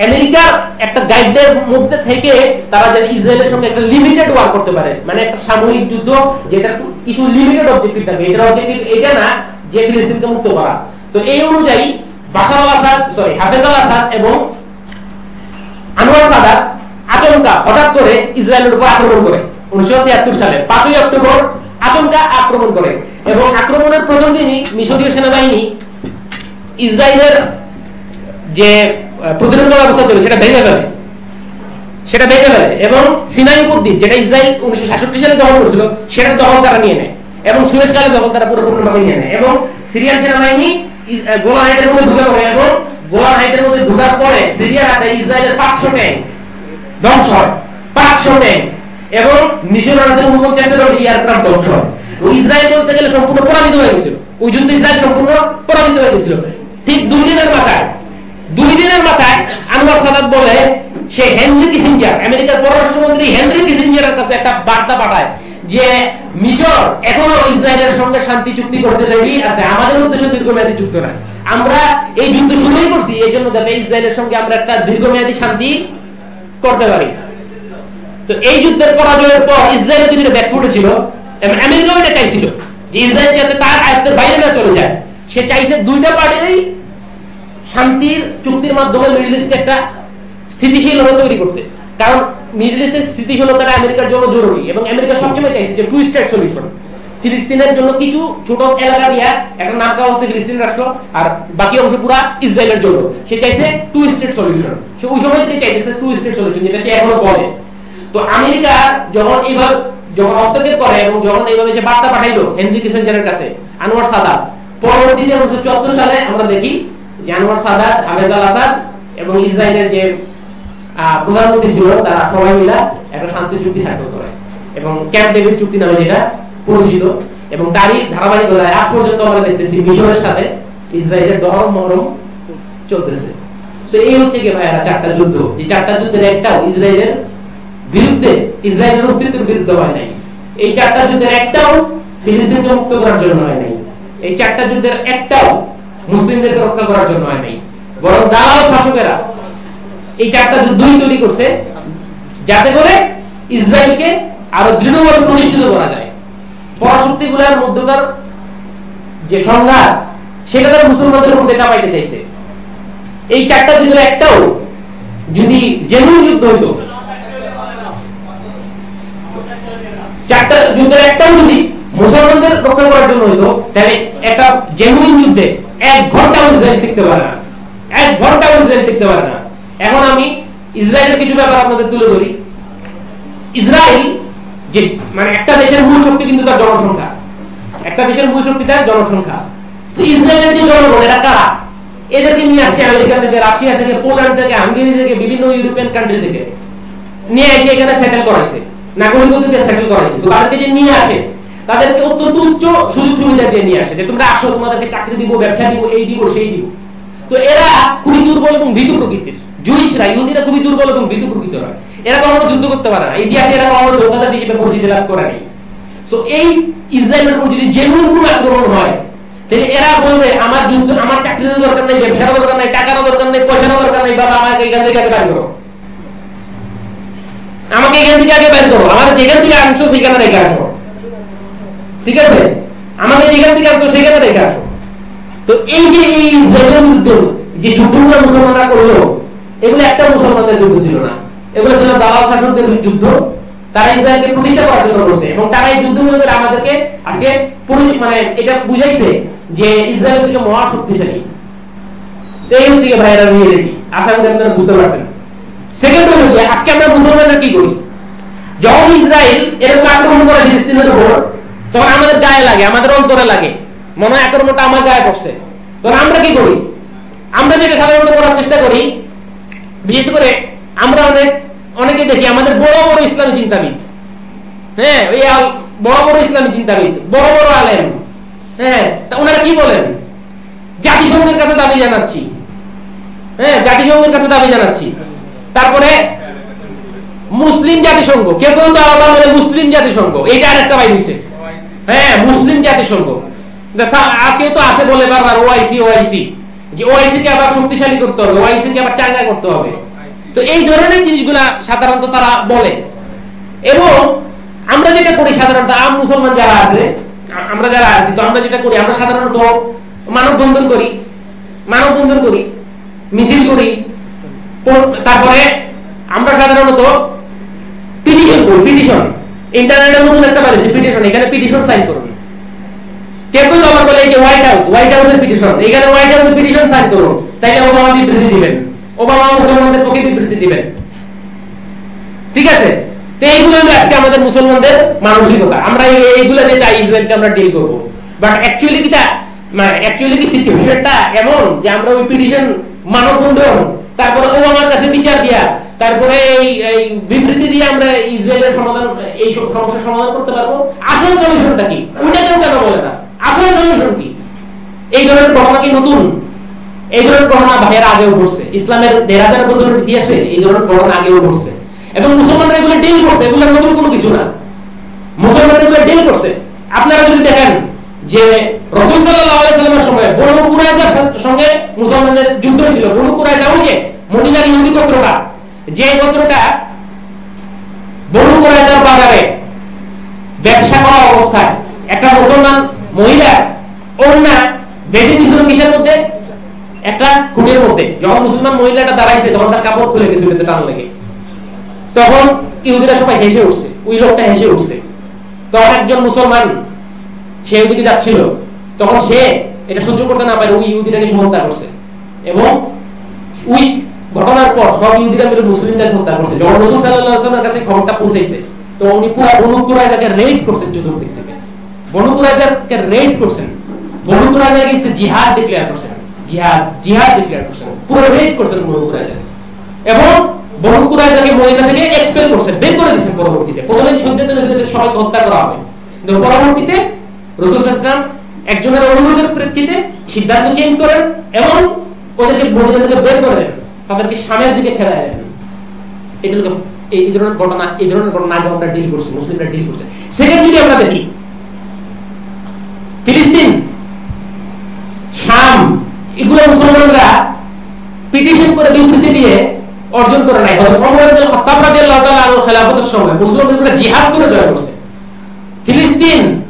আমেরিকার একটা গাইডের মধ্যে থেকে তারা যেন ইসরায়েলের সঙ্গে একটা লিমিটেড ওয়ার করতে পারে। মানে একটা সামরিক যুদ্ধ যেটা কিছু লিমিটেড অবজেক্টিভ থাকবে এটার অবজেক্টিভ এটা না যে ফিলিস্তিনকে মুক্ত করা। তো এই অনুযায়ী বাশার আল আসাদ সরি হাফেজ আল আসাদ এবং আনোয়ার সাদাত আচমকা হঠাৎ করে ইসরায়েলের উপর আক্রমণ করে। উনিশশো তিয়াত্তর সালে পাঁচই অক্টোবর আচমকা আক্রমণ করে এবং আক্রমণের প্রথম দিনই মিশরীয় সেনাবাহিনী ইসরায়েলের যে প্রতিরক্ষা ব্যবস্থা ছিল সেটা ভেঙে ফেলে। সেটা ভেঙে ফেলে এবং সিনাই উপদ্বীপ যেটা ইসরায়েল উনিশশো সাতষট্টি সালে দখল করছিল, সেটার দখল তারা নিয়ে নেয় এবং সুয়েজ কালে দখল তারা পুরোপূর্ণভাবে নিয়ে নেয় এবং সিরিয়ান সেনাবাহিনী গোলান হাইটের মধ্যে ঢুকে পড়ে এবং গোলান হাইটের মধ্যে পরে সিরিয়ার ইসরায়েলের পাঁচশো ট্যাঙ্ক, ধ্বংস হয়, পাঁচশো ট্যাঙ্ক এবং বেশি এয়ারক্রাফট ধ্বংস হয়। ইসরায়েল বলতে গেলে সম্পূর্ণ পরাজিত হয়ে গেছিল। ওই যুদ্ধে ইসরায়েল সম্পূর্ণ পরাজিত হয়ে গেছিল। ঠিক দুই দিনের মাথায় দুই দিনের মাথায় আনোয়ার সাদাত বলে সে হেনরি কিসিঞ্জার, আমেরিকার পররাষ্ট্রমন্ত্রী হেনরি কিসিঞ্জারের কাছে একটা বার্তা পাঠায় যে মিশর এখনও ইসরায়েলের সঙ্গে শান্তি চুক্তি করতে রেডি আছে। আমাদের উদ্দেশ্য দীর্ঘমেয়াদী যুদ্ধ না আমরা এই যুদ্ধ শুরুই করছি, এই জন্য যাতে ইসরায়েলের সঙ্গে আমরা একটা দীর্ঘমেয়াদী শান্তি করতে পারি। তো এই যুদ্ধের পরাজয়ের পর ইসরায়েলের যদি ব্যাকফুটে ছিল, এবং আমেরিকাও এটা চাইছিল যে ইসরায়েল যাতে তার আয়ত্তের বাইরে না চলে যায়। সে চাইছে দুইটা পার্টিরই শান্তির চুক্তির মাধ্যমে মিডল ইস্টে একটা স্থিতিশীলতা তৈরি করতে। কারণ মিডল ইস্টের স্থিতিশীলতাটা আমেরিকার জন্য জরুরি, এবং আমেরিকা সবসময় চাইছে যে টু স্টেট সলিউশন ফিলিস্তিনের জন্য কিছু ছোট এলাকা দিয়া একটা নাম দেওয়া হচ্ছে ফিলিস্তিন রাষ্ট্র, আর বাকি অংশ পুরা ইসরায়েলের জন্য। সে চাইছে টু স্টেট সলিউশন সে ওই সময় থেকে চাইতেছে টু স্টেট সলিউশন যেটা সে এখনও বলে। তো আমেরিকা যখন এইভাবে যখন হস্তক্ষেপ করে এবং যখন এইভাবে সে বার্তা পাঠাইলো হেনরি কিসেঞ্জারের কাছে, আনোয়ার সাদাত, পরবর্তীতে উনিশশো চুয়াত্তর সালে আমরা দেখি যে আনোয়ার সাদাত হাফেজ আল আসাদ এবং ইসরায়েলের যে প্রধানমন্ত্রী ছিল, তারা সবাই মিলা একটা শান্তি চুক্তি স্বাক্ষর করে এবং ক্যাম্প ডেভিড চুক্তি নামে যেটা পরিচিত এবং তারই ধারাবাহিকতায় আজ পর্যন্ত আমরা দেখতেছি মিশরের সাথে ইসরায়েলের দরম মরম চলতেছে। তো এই হচ্ছে কি ভাইয়ারা, চারটা যুদ্ধ। যে চারটা যুদ্ধের একটাও ইসরায়েলের বিরুদ্ধে, ইসরায়েলের অস্তিত্বের বিরুদ্ধে হয় নাই। এই চারটা যুদ্ধের একটাও ফিলিস্তিনকে মুক্ত করার জন্য হয় নাই। এই চারটা যুদ্ধের একটাও মুসলিমদেরকে রক্ষা করার জন্য হয় নাই। বরং দালাল শাসকেরা এই চারটা যুদ্ধই তৈরি করছে যাতে করে ইসরায়েলকে আরও দৃঢ়ভাবে প্রতিষ্ঠিত করা যায়। পরাশক্তিগুলোর মধ্যকার যে সংঘাত সেটা তারা মুসলমানদের মধ্যে চাপাইতে চাইছে। এই চারটা যুদ্ধের একটাও যদি জেনুইন যুদ্ধ হইতো, চারটা যুদ্ধের একটাও যদি মুসলমানদের রক্ষা করার জন্য হইতো, তাহলে একটা জেনুইন যুদ্ধে এক ঘণ্টা ইসরায়েল টিকতে পারে না। এক ঘণ্টা ইসরায়েল টিকতে পারে না। এখন আমি ইসরায়েলের কিছু ব্যাপার আপনাদের তুলে ধরি। ইসরায়েল যে মানে একটা দেশের মূল শক্তি কিন্তু তার জনসংখ্যা। একটা দেশের মূল শক্তি তার জনসংখ্যা। তো ইসরায়েলের যে জনগণ, এরা কারা? এদেরকে নিয়ে আসছে আমেরিকা থেকে, রাশিয়া থেকে, পোল্যান্ড থেকে, হাঙ্গেরি থেকে, বিভিন্ন ইউরোপিয়ান কান্ট্রি থেকে। নিয়ে এসে এখানে সেটেল করাইছে নাগরিকত্বতে সেটেল করাইছে। তো তাদেরকে যে নিয়ে আসে, তাদেরকে অত্যন্ত উচ্চ সুযোগ সুবিধা দিয়ে নিয়ে আসে যে, তোমরা আসো, তোমাদেরকে চাকরি দিব, ব্যবসা দিব, এই দিব, সেই দিব। তো এরা খুবই দুর্বল এবং ভীতু প্রকৃতির। জুইশরা ইহুদিরা খুবই দুর্বল এবং ভীতু প্রকৃতির এরা কখনো যুদ্ধ করতে পারে না। ইতিহাসে এরা কখনো যোদ্ধাদের হিসেবে পরিচিতি লাভ করে নাই। সো এই ইসরায়েলের উপর যদি জেনুইন কোন আক্রমণ হয়, তাহলে এরা বলবে, আমার যুদ্ধ, আমার চাকরির দরকার ব্যবসার দরকার দরকার দরকার বাবা, আমাকে এখান থেকে আগে বের করো। আমাকে এখান থেকে আগে বের করো। আমাদের যেখান থেকে আনছো সেখানে রেখে আসো। ঠিক আছে? আমাদের যেখান থেকে আনছো সেখানে রেখে আসো। তো এই যে এই ইসরায়েলের বিরুদ্ধে যে যুদ্ধগুলো মুসলমানরা করল এগুলো একটা মুসলমানদের যুদ্ধ ছিল না। এগুলো ছিল দালাল শাসকদের যুদ্ধ। তারা ইসরায়েলকে প্রতিষ্ঠা করার জন্য করছে এবং তারা এই যুদ্ধগুলো করে আমাদেরকে আজকে মানে এটা বুঝাইছে যে ইসরায়েল হচ্ছে মহা শক্তিশালী এই হচ্ছে রিয়েলিটি আশা করি আপনারা বুঝতে পারছেন। সেকেন্ড আজকে আমরা মুসলমানরা কি করি? যখন ইসরায়েল এরকম আক্রমণ করে ফিলিস্তিনের উপর, তখন আমাদের গায়ে লাগে, আমাদের অন্তরে লাগে। মনে হয় আক্রমণটা আমার গায়ে পড়ছে। তখন আমরা কি করি? আমরা যেটা সাধারণত করার চেষ্টা করি বিশেষ করে আমরা অনেক অনেকে দেখি আমাদের বড় বড় ইসলামী চিন্তাবিদ। হ্যাঁ ওই বড় বড় ইসলামী চিন্তাবিদ, বড় বড় আলেম। হ্যাঁ তা ওনারা কি বলেন? জাতিসংঘের কাছে দাবি জানাচ্ছি। হ্যাঁ জাতিসংঘের কাছে দাবি জানাচ্ছি। তারপরে মুসলিম জাতিসংঘ, কেউ কেউ তো আবার বলে মুসলিম জাতিসংঘ এইটা আরেকটা বাইর হইছে। হ্যাঁ মুসলিম জাতিসংঘ। আর কেউ তো আছে বলে বারবার, ওআইসি ওআইসি। যে ওআইসি কে আবার শক্তিশালী করতে হবে ওআইসি কে আবার চাঙ্গা করতে হবে। তো এই ধরনের জিনিসগুলা সাধারণত তারা বলে। এবং আমরা যেটা করি সাধারণত, আম মুসলমান যারা আছে, আমরা যারা আছি, তো আমরা যেটা করি, আমরা সাধারণত মানববন্ধন করি মানববন্ধন করি, মিছিল করি তারপরে আমরা সাধারণত পিটিশন করি, পিটিশন। ইন্টারনেটের নতুন একটা বেরিয়েছে পিটিশন, এখানে পিটিশন সাইন করুন। কেউ কেউ আবার বলে এই যে হোয়াইট হাউস হোয়াইট হাউসের পিটিশন এখানে হোয়াইট হাউসের পিটিশন সাইন করুন। তাইলে ওবামা বিবৃতি দিবেন। ওবামা মুসলমানদের পক্ষে বিবৃতি দিবেন। ঠিক আছে? তো এইগুলো হলো আজকে আমাদের মুসলমানদের মানসিকতা। আমরা এই- এইগুলো দিয়ে চাই ইসরায়েলকে আমরা ডিল করব। বাট অ্যাকচুয়ালি কিটা? মানে অ্যাকচুয়ালি কি সিচুয়েশনটা এমন যে আমরা ওই পিটিশন মানব মানববন্ধন তারপরে ওবামার কাছে বিচার দিয়া, তারপরে এই এই বিবৃতি দিয়ে আমরা ইসরায়েলের সমাধান, এই সব সমস্যার সমাধান করতে পারব। আসল সলিউশনটা কি? ওইটা কেউ কেন বলে না? আসল সলিউশন কি এই ধরনের ঘটনা কি নতুন? এই ধরনের ঘটনা ভাইয়ের আগেও ঘটছে। ইসলামের দেড় হাজার বছরের ইতিহাসে এই ধরনের ঘটনা আগেও ঘটছে। এবং মুসলমানরা এগুলো ডিল করছে এগুলো নতুন কোনো কিছু না। মুসলমানরা এগুলো ডিল করছে। আপনারা যদি দেখেন যে রসুল সাল্লামের সময় বনু কুরাইজার সঙ্গে মুসলমানদের যুদ্ধ ছিল। বনু কুরাইজা ওই যে মদিনার ইহুদি গোত্রটা যে গোত্রটা বনু কুরাইজার বাজারে ব্যবসা করা অবস্থায় একটা মুসলমান মহিলা ওড়না বেঁধে দিছিল কিসের মধ্যে? একটা খুঁটির মধ্যে। যখন মুসলমান মহিলাটা দাঁড়াইছে, তখন তার কাপড় খুলে গেছে এতে টান লেগে। তখন ইহুদিরা সবাই হেসে উঠছে। ওই লোকটা হেসে উঠছে। তখন একজন মুসলমান, সে ওইদিকে যাচ্ছিল। তখন সে এটা সহ্য করতে না পারে, ওই ইহুদিটাকে হত্যা করছে। এবং ওই ঘটনার পর সব ইহুদিরা মিলে মুসলিমদের হত্যা করছে। যখন রসুল সাল্লাল্লাহু আলাইহি কাছে খবরটা পৌঁছাইছে, তো উনি পুরো বনু কুরাইজাকে রেড করছেন চতুর্দিক থেকে। করছেন। করছেন। করছেন। পুরো করছেন এবং থেকে বের করে পরবর্তীতে। প্রথমে হত্যা করা হবে। পরবর্তীতে রসুল সাল্লাল্লাহু একজনের অনুরোধের প্রেক্ষিতে সিদ্ধান্ত চেঞ্জ করেন এবং ওদেরকে মদিনা থেকে বের করে দেন। তাদেরকে সামনের দিকে ফেরায় দেন। এই ধরনের ঘটনা, এই ধরনের ঘটনা আগে আমরা ডিল করছি, মুসলিমরা ডিল করছে। সেকেন্ড যদি আমরা দেখি ফিলিস্তিন, শাম, এগুলো মুসলমানরা পিটিশন করে বিবৃতি দিয়ে অর্জন করে নাই। খেলাফতের সময় মুসলমানরা জিহাদ করে জয় করছে। ফিলিস্তিন,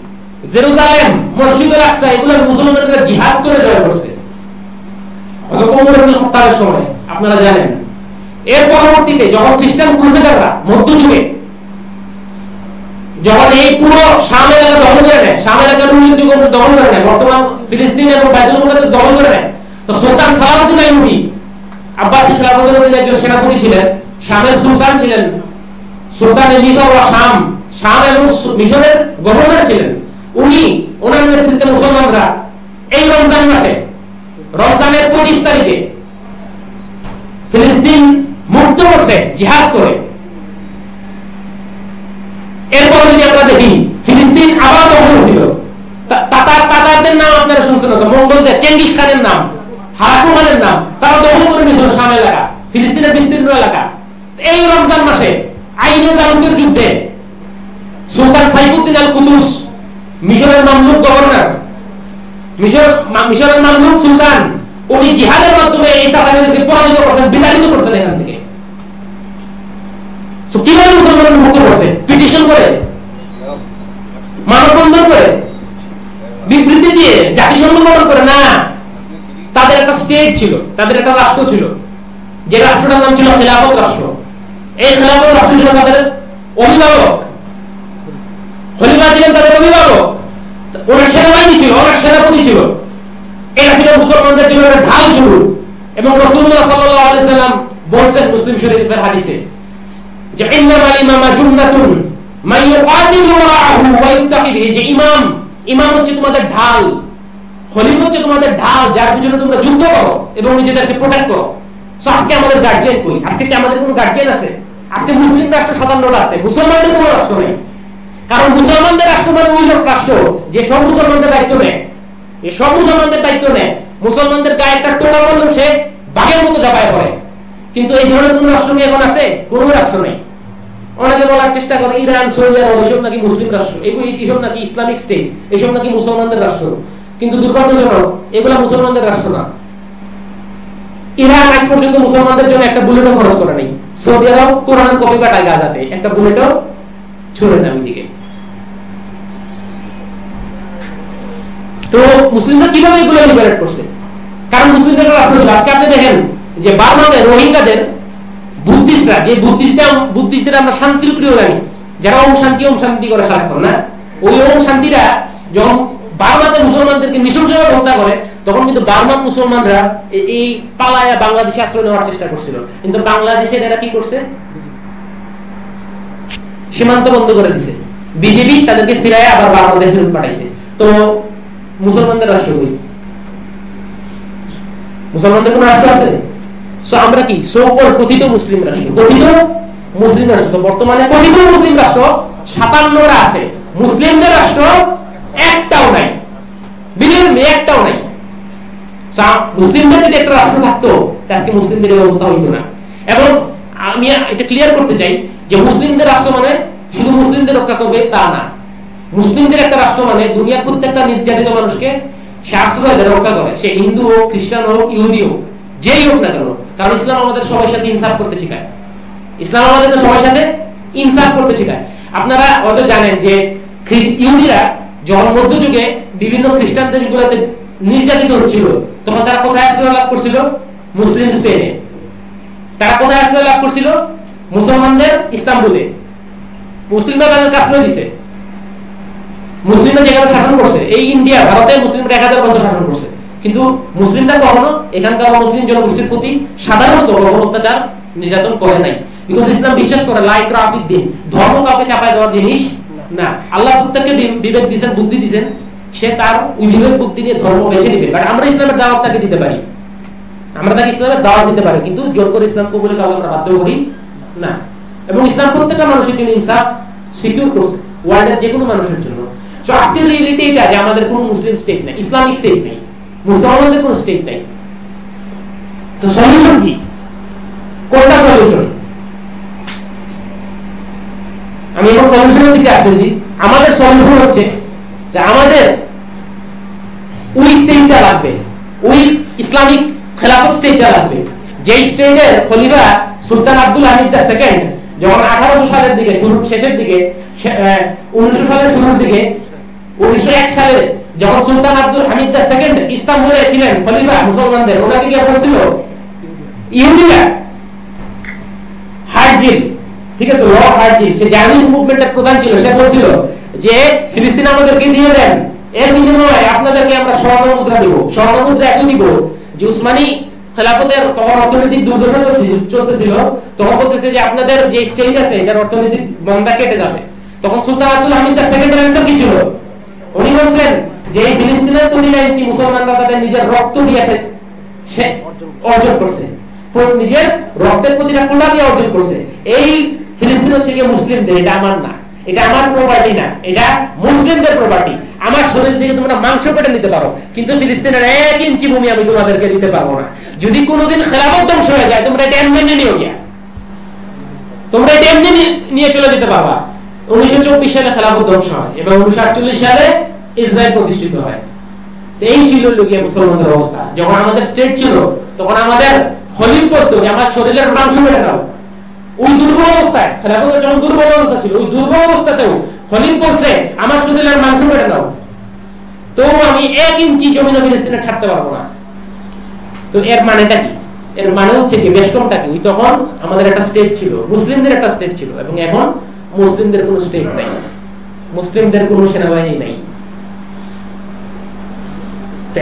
জেরুজালেম, মসজিদুল আকসা এগুলো মুসলমানরা জিহাদ করে জয় করছে। সময়, আপনারা জানেন। এর পরবর্তীতে যখন খ্রিস্টান ক্রুসেডাররা মধ্যযুগে যখন এই পুরো শাম এলাকা দখল করে নেয়, শাম এলাকার উল্লেখযোগ্য অংশ দখল করে নেয়, বর্তমান ফিলিস্তিন এবং বাইতুল মুকাদ্দাস দখল করে নেয়। তো সুলতান সালাউদ্দিন আইয়ুবী, আব্বাসী খেলাফতের একজন সেনাপতি ছিলেন, শামের সুলতান ছিলেন। সুলতান মিশর ও শাম শাম এবং মিশরের গভর্নর ছিলেন। উনি ওনার নেতৃত্বে মুসলমানরা এই রমজান মাসে, রমজানের পঁচিশ তারিখে ফিলিস্তিন মুক্ত করছে জিহাদ করে। এরপরে যদি আমরা দেখি, ফিলিস্তিন আবার দখল ছিল তাতার তাতারদের নাম আপনারা শুনছেন তো মঙ্গলদের চেঙ্গিস খানের নাম হারাকু খানের নাম, তারা দখল করে নিয়েছিল শাম এলাকা, ফিলিস্তিনের বিস্তীর্ণ এলাকা। এই রমজান মাসে আইনে জালুকের যুদ্ধে সুলতান সাইফুদ্দিন আল কুতুস মিশরের মামলুক গভর্নর, মিশর মিশরের মামলুক সুলতান, উনি জিহাদের মাধ্যমে এই তাতারিদেরকে পরাজিত করছেন, বিতাড়িত করছেন এখান থেকে। কীভাবে মুসলমান মুক্ত করছে? পিটিশন করে? মানববন্ধন করে? বিবৃতি দিয়ে জাতিসংঘ গঠন করে? না। তাদের একটা স্টেট ছিল, তাদের একটা রাষ্ট্র ছিল। যে রাষ্ট্রটার নাম ছিল খেলাফত রাষ্ট্র। এই খেলাফত রাষ্ট্র ছিল তাদের অভিভাবক। খলিফা ছিলেন তাদের অভিভাবক। ওনার সেনাবাহিনী ছিল, ওনার সেনাপতি ছিল। এটা ছিল মুসলমানদের জন্য একটা ঢাল শুরু এবং রসুল্লাহ সাল্লাহ আলি সাল্লাম বলছেন মুসলিম শরীফের হাদিসে যে ইন্নামাল ইমামা জুন্নাতুন ওয়ারাহু ওয়া ইত্তাকি বিহি, যে ইমাম ইমাম হচ্ছে তোমাদের ঢাল হচ্ছে তোমাদের ঢাল, যার পিছনে তোমরা যুদ্ধ করো এবং নিজেদেরকে প্রোটেক্ট করো। সো আজকে আমাদের গার্জিয়ান কই? আজকে কি আমাদের কোনো গার্জিয়ান আছে? আজকে মুসলিম রাষ্ট্র সাতান্নটা আছে, মুসলমানদের কোনো রাষ্ট্র নেই। কারণ মুসলমানদের রাষ্ট্র মানে ওই রাষ্ট্র, যে সব মুসলমানদের দায়িত্ব নেয়। এই সব মুসলমানদের দায়িত্ব নেয়। মুসলমানদের গায়ে একটা টোকা করলেও সে বাঘের মতো চাপায় পড়ে। কিন্তু এই ধরনের কোন রাষ্ট্র কি এখন আছে? কোন রাষ্ট্র নেই। অনেকে বলার চেষ্টা করে ইরান, সৌদি আরব, এসব নাকি মুসলিম রাষ্ট্র। এসব নাকি ইসলামিক স্টেট। এসব নাকি মুসলমানদের রাষ্ট্র। কিন্তু দুর্ভাগ্যজনক, এগুলা মুসলমানদের রাষ্ট্র না। ইরান আজ পর্যন্ত মুসলমানদের জন্য একটা বুলেটও খরচ করে নেই। সৌদি আরব কোরআনের কপি পাঠায় গাজাতে। একটা বুলেটও ছড়ে না ওইদিকে। তো মুসলিমরা কীভাবে এগুলো লিবারেট করছে? কারণ মুসলিমদের রাষ্ট্র আজকে আপনি দেখেন যে বার্মাতে রোহিঙ্গাদের বুদ্ধিস্টরা, যে বুদ্ধিস্টরা, বুদ্ধিস্টদের আমরা শান্তির প্রিয় জানি, যারা ওম শান্তি ওম শান্তি করে সারাক্ষণ না? ওই ওম শান্তিরা যখন বার্মাতে মুসলমানদেরকে নৃশংসভাবে হত্যা করে, তখন কিন্তু বার্মান মুসলমানরা এই পালায়া বাংলাদেশে আশ্রয় নেওয়ার চেষ্টা করছিল। কিন্তু বাংলাদেশের এরা কি করছে? সীমান্ত বন্ধ করে দিছে। বিজেপি তাদেরকে ফিরায় আবার বাংলাদেশ ফেরত পাঠাইছে। তো মুসলমানদের রাষ্ট্র মুসলমানদের কোন রাষ্ট্র আছে? আমরা কি সৌকল কথিত মুসলিম রাষ্ট্র? কথিত মুসলিম রাষ্ট্র তো বর্তমানে কথিত মুসলিম রাষ্ট্র, সাতান্নটা আছে। মুসলিমদের রাষ্ট্র একটাও নাই। বিলিয়ন একটাও নাই। মুসলিমদের যদি একটা রাষ্ট্র থাকতো আজকে মুসলিমদের হইতো না। এবং আমি এটা ক্লিয়ার করতে চাই যে মুসলিমদের রাষ্ট্র মানে শুধু মুসলিমদের রক্ষা করবে তা না। মুসলিমদের একটা রাষ্ট্র মানে দুনিয়ার প্রত্যেকটা নির্যাতিত মানুষকে সে আশ্রয় রক্ষা করে। সে হিন্দু হোক, খ্রিস্টান হোক, ইহুদি হোক, যেই হোক না কেন। কারণ ইসলাম আমাদের সবার সাথে ইনসাফ করতে শেখায়। ইসলাম আমাদেরকে সবার সাথে ইনসাফ করতে শেখায়। আপনারা হয়তো জানেন যে ইহুদিরা যখন মধ্যযুগে বিভিন্ন খ্রিস্টান দেশগুলোতে নির্যাতিত হচ্ছিল, তখন তারা কোথায় আশ্রয় লাভ করছিল? মুসলিম স্পেনে। তারা কোথায় আশ্রয় লাভ করছিল? মুসলমানদের ইস্তাম্বুলে। মুসলিমরা তাদেরকে আশ্রয় দিছে। মুসলিমরা যেখানে শাসন করছে, এই ইন্ডিয়া, ভারতে মুসলিমরা এক হাজার বছর শাসন করছে। কিন্তু মুসলিমরা কখনো এখানকার মুসলিম জনগোষ্ঠীর প্রতি সাধারণত কখনো অত্যাচার, নির্যাতন করে নাই। বিকজ ইসলাম বিশ্বাস করে লাইক রাফিক দিন। ধর্ম কাউকে চাপায় দেওয়ার জিনিস না। আল্লাহ প্রত্যেককে বিবেক দিয়েছেন বুদ্ধি দিয়েছেন সে তার ওই বিবেক বুদ্ধি নিয়ে ধর্ম বেছে নিবে। বাট আমরা ইসলামের দাওয়াত তাকে দিতে পারি। আমরা তাকে ইসলামের দাওয়াত দিতে পারি, কিন্তু জোর করে ইসলাম কবুলে কাউকে আমরা বাধ্য করি না। এবং ইসলাম প্রত্যেকটা মানুষের জন্য ইনসাফ সিকিউর করছে ওয়ার্ল্ডের যে কোনো মানুষের জন্য। আজকের রিয়েলিটি এটা যে আমাদের কোনো মুসলিম স্টেট নেই, ইসলামিক স্টেট নেই। মুসলমানদের কোনো স্টেট নেই। তো সলিউশন কি? কোনটা সলিউশন আমি এখন সলিউশনের দিকে আসতেছি। আমাদের সলিউশন হচ্ছে যে আমাদের ওই স্টেটটা লাগবে। ওই ইসলামিক খেলাফত স্টেটটা লাগবে। যে স্টেটের খলিফা Sultan Abdul Hamid the second যখন আঠারোশো সালের দিকে, শুরু, শেষের দিকে উনিশশো সালের শুরুর দিকে, উনিশশো এক সালে যখন Sultan Abdul Hamid the second ইস্তাম্বুলে ছিলেন, খলিফা মুসলমানদের, ওনাকে কি বলছিল ইহুদিরা। হার্জিল ঠিক আছে লর্ড হার্জিল সে জার্নিস মুভমেন্টের প্রধান ছিল, সে বলছিল যে, ফিলিস্তিন আমাদেরকে দিয়ে দেন। এর বিনিময়ে আপনাদেরকে আমরা স্বর্ণ মুদ্রা দেব। স্বর্ণ মুদ্রা এত দিব যে উসমানী খেলাফতের তখন অর্থনৈতিক দুর্দশা চলতেছিল তখন বলতেছে যে আপনাদের যে স্টেট আছে, এটার অর্থনৈতিক বন্ধা কেটে যাবে। তখন সুলতান আব্দুল হামিদ তার সেকেন্ডারি অ্যান্সার কি ছিল? উনি বলছেন যে ফিলিস্তিনের প্রতিটা ইঞ্চি মুসলমানরা তাদের নিজের রক্ত দিয়ে সে- অর্জন করছে। নিজের রক্তের প্রতিটা ফোঁটা দিয়ে অর্জন করছে। এই ফিলিস্তিন হচ্ছে গিয়ে মুসলিমদের এটা আমার না। এটা আমার প্রপার্টি না। এটা মুসলিমদের প্রপার্টি আমার শরীর থেকে তোমরা মাংস কেটে নিতে পারো কিন্তু ফিলিস্তিনের এক ইঞ্চি ভূমি আমি তোমাদেরকে দিতে পারব না। যদি কোনোদিন খেলাফত ধ্বংস হয়ে যায় তোমরা এটা এমনি নিয়ে তোমরা এটা এমনি নিয়ে চলে যেতে পারবা। উনিশশো চব্বিশ সালে খেলাফত ধ্বংস হয় এবং উনিশশো আটচল্লিশ সালে ইসরায়েল প্রতিষ্ঠিত হয়। এই ছিল মুসলমানদের অবস্থা। যখন আমাদের স্টেট ছিল, তখন আমাদের হলিম যে আমার শরীরের মাংস মেরে দাও ওই দুর্বল অবস্থায় যখন দুর্বল অবস্থা ছিল, ওই দুর্বল অবস্থাতেও হলিম আমার শরীরের মাংস দাও তো আমি এক ইঞ্চি ফিলিস্তিনে ছাড়তে পারব না। তো এর মানেটা কি? এর মানে হচ্ছে কি বেশকমটা কি? তখন আমাদের একটা স্টেট ছিল, মুসলিমদের একটা স্টেট ছিল, এবং এখন মুসলিমদের কোনো স্টেট নাই। মুসলিমদের কোনো সেনাবাহিনী নাই।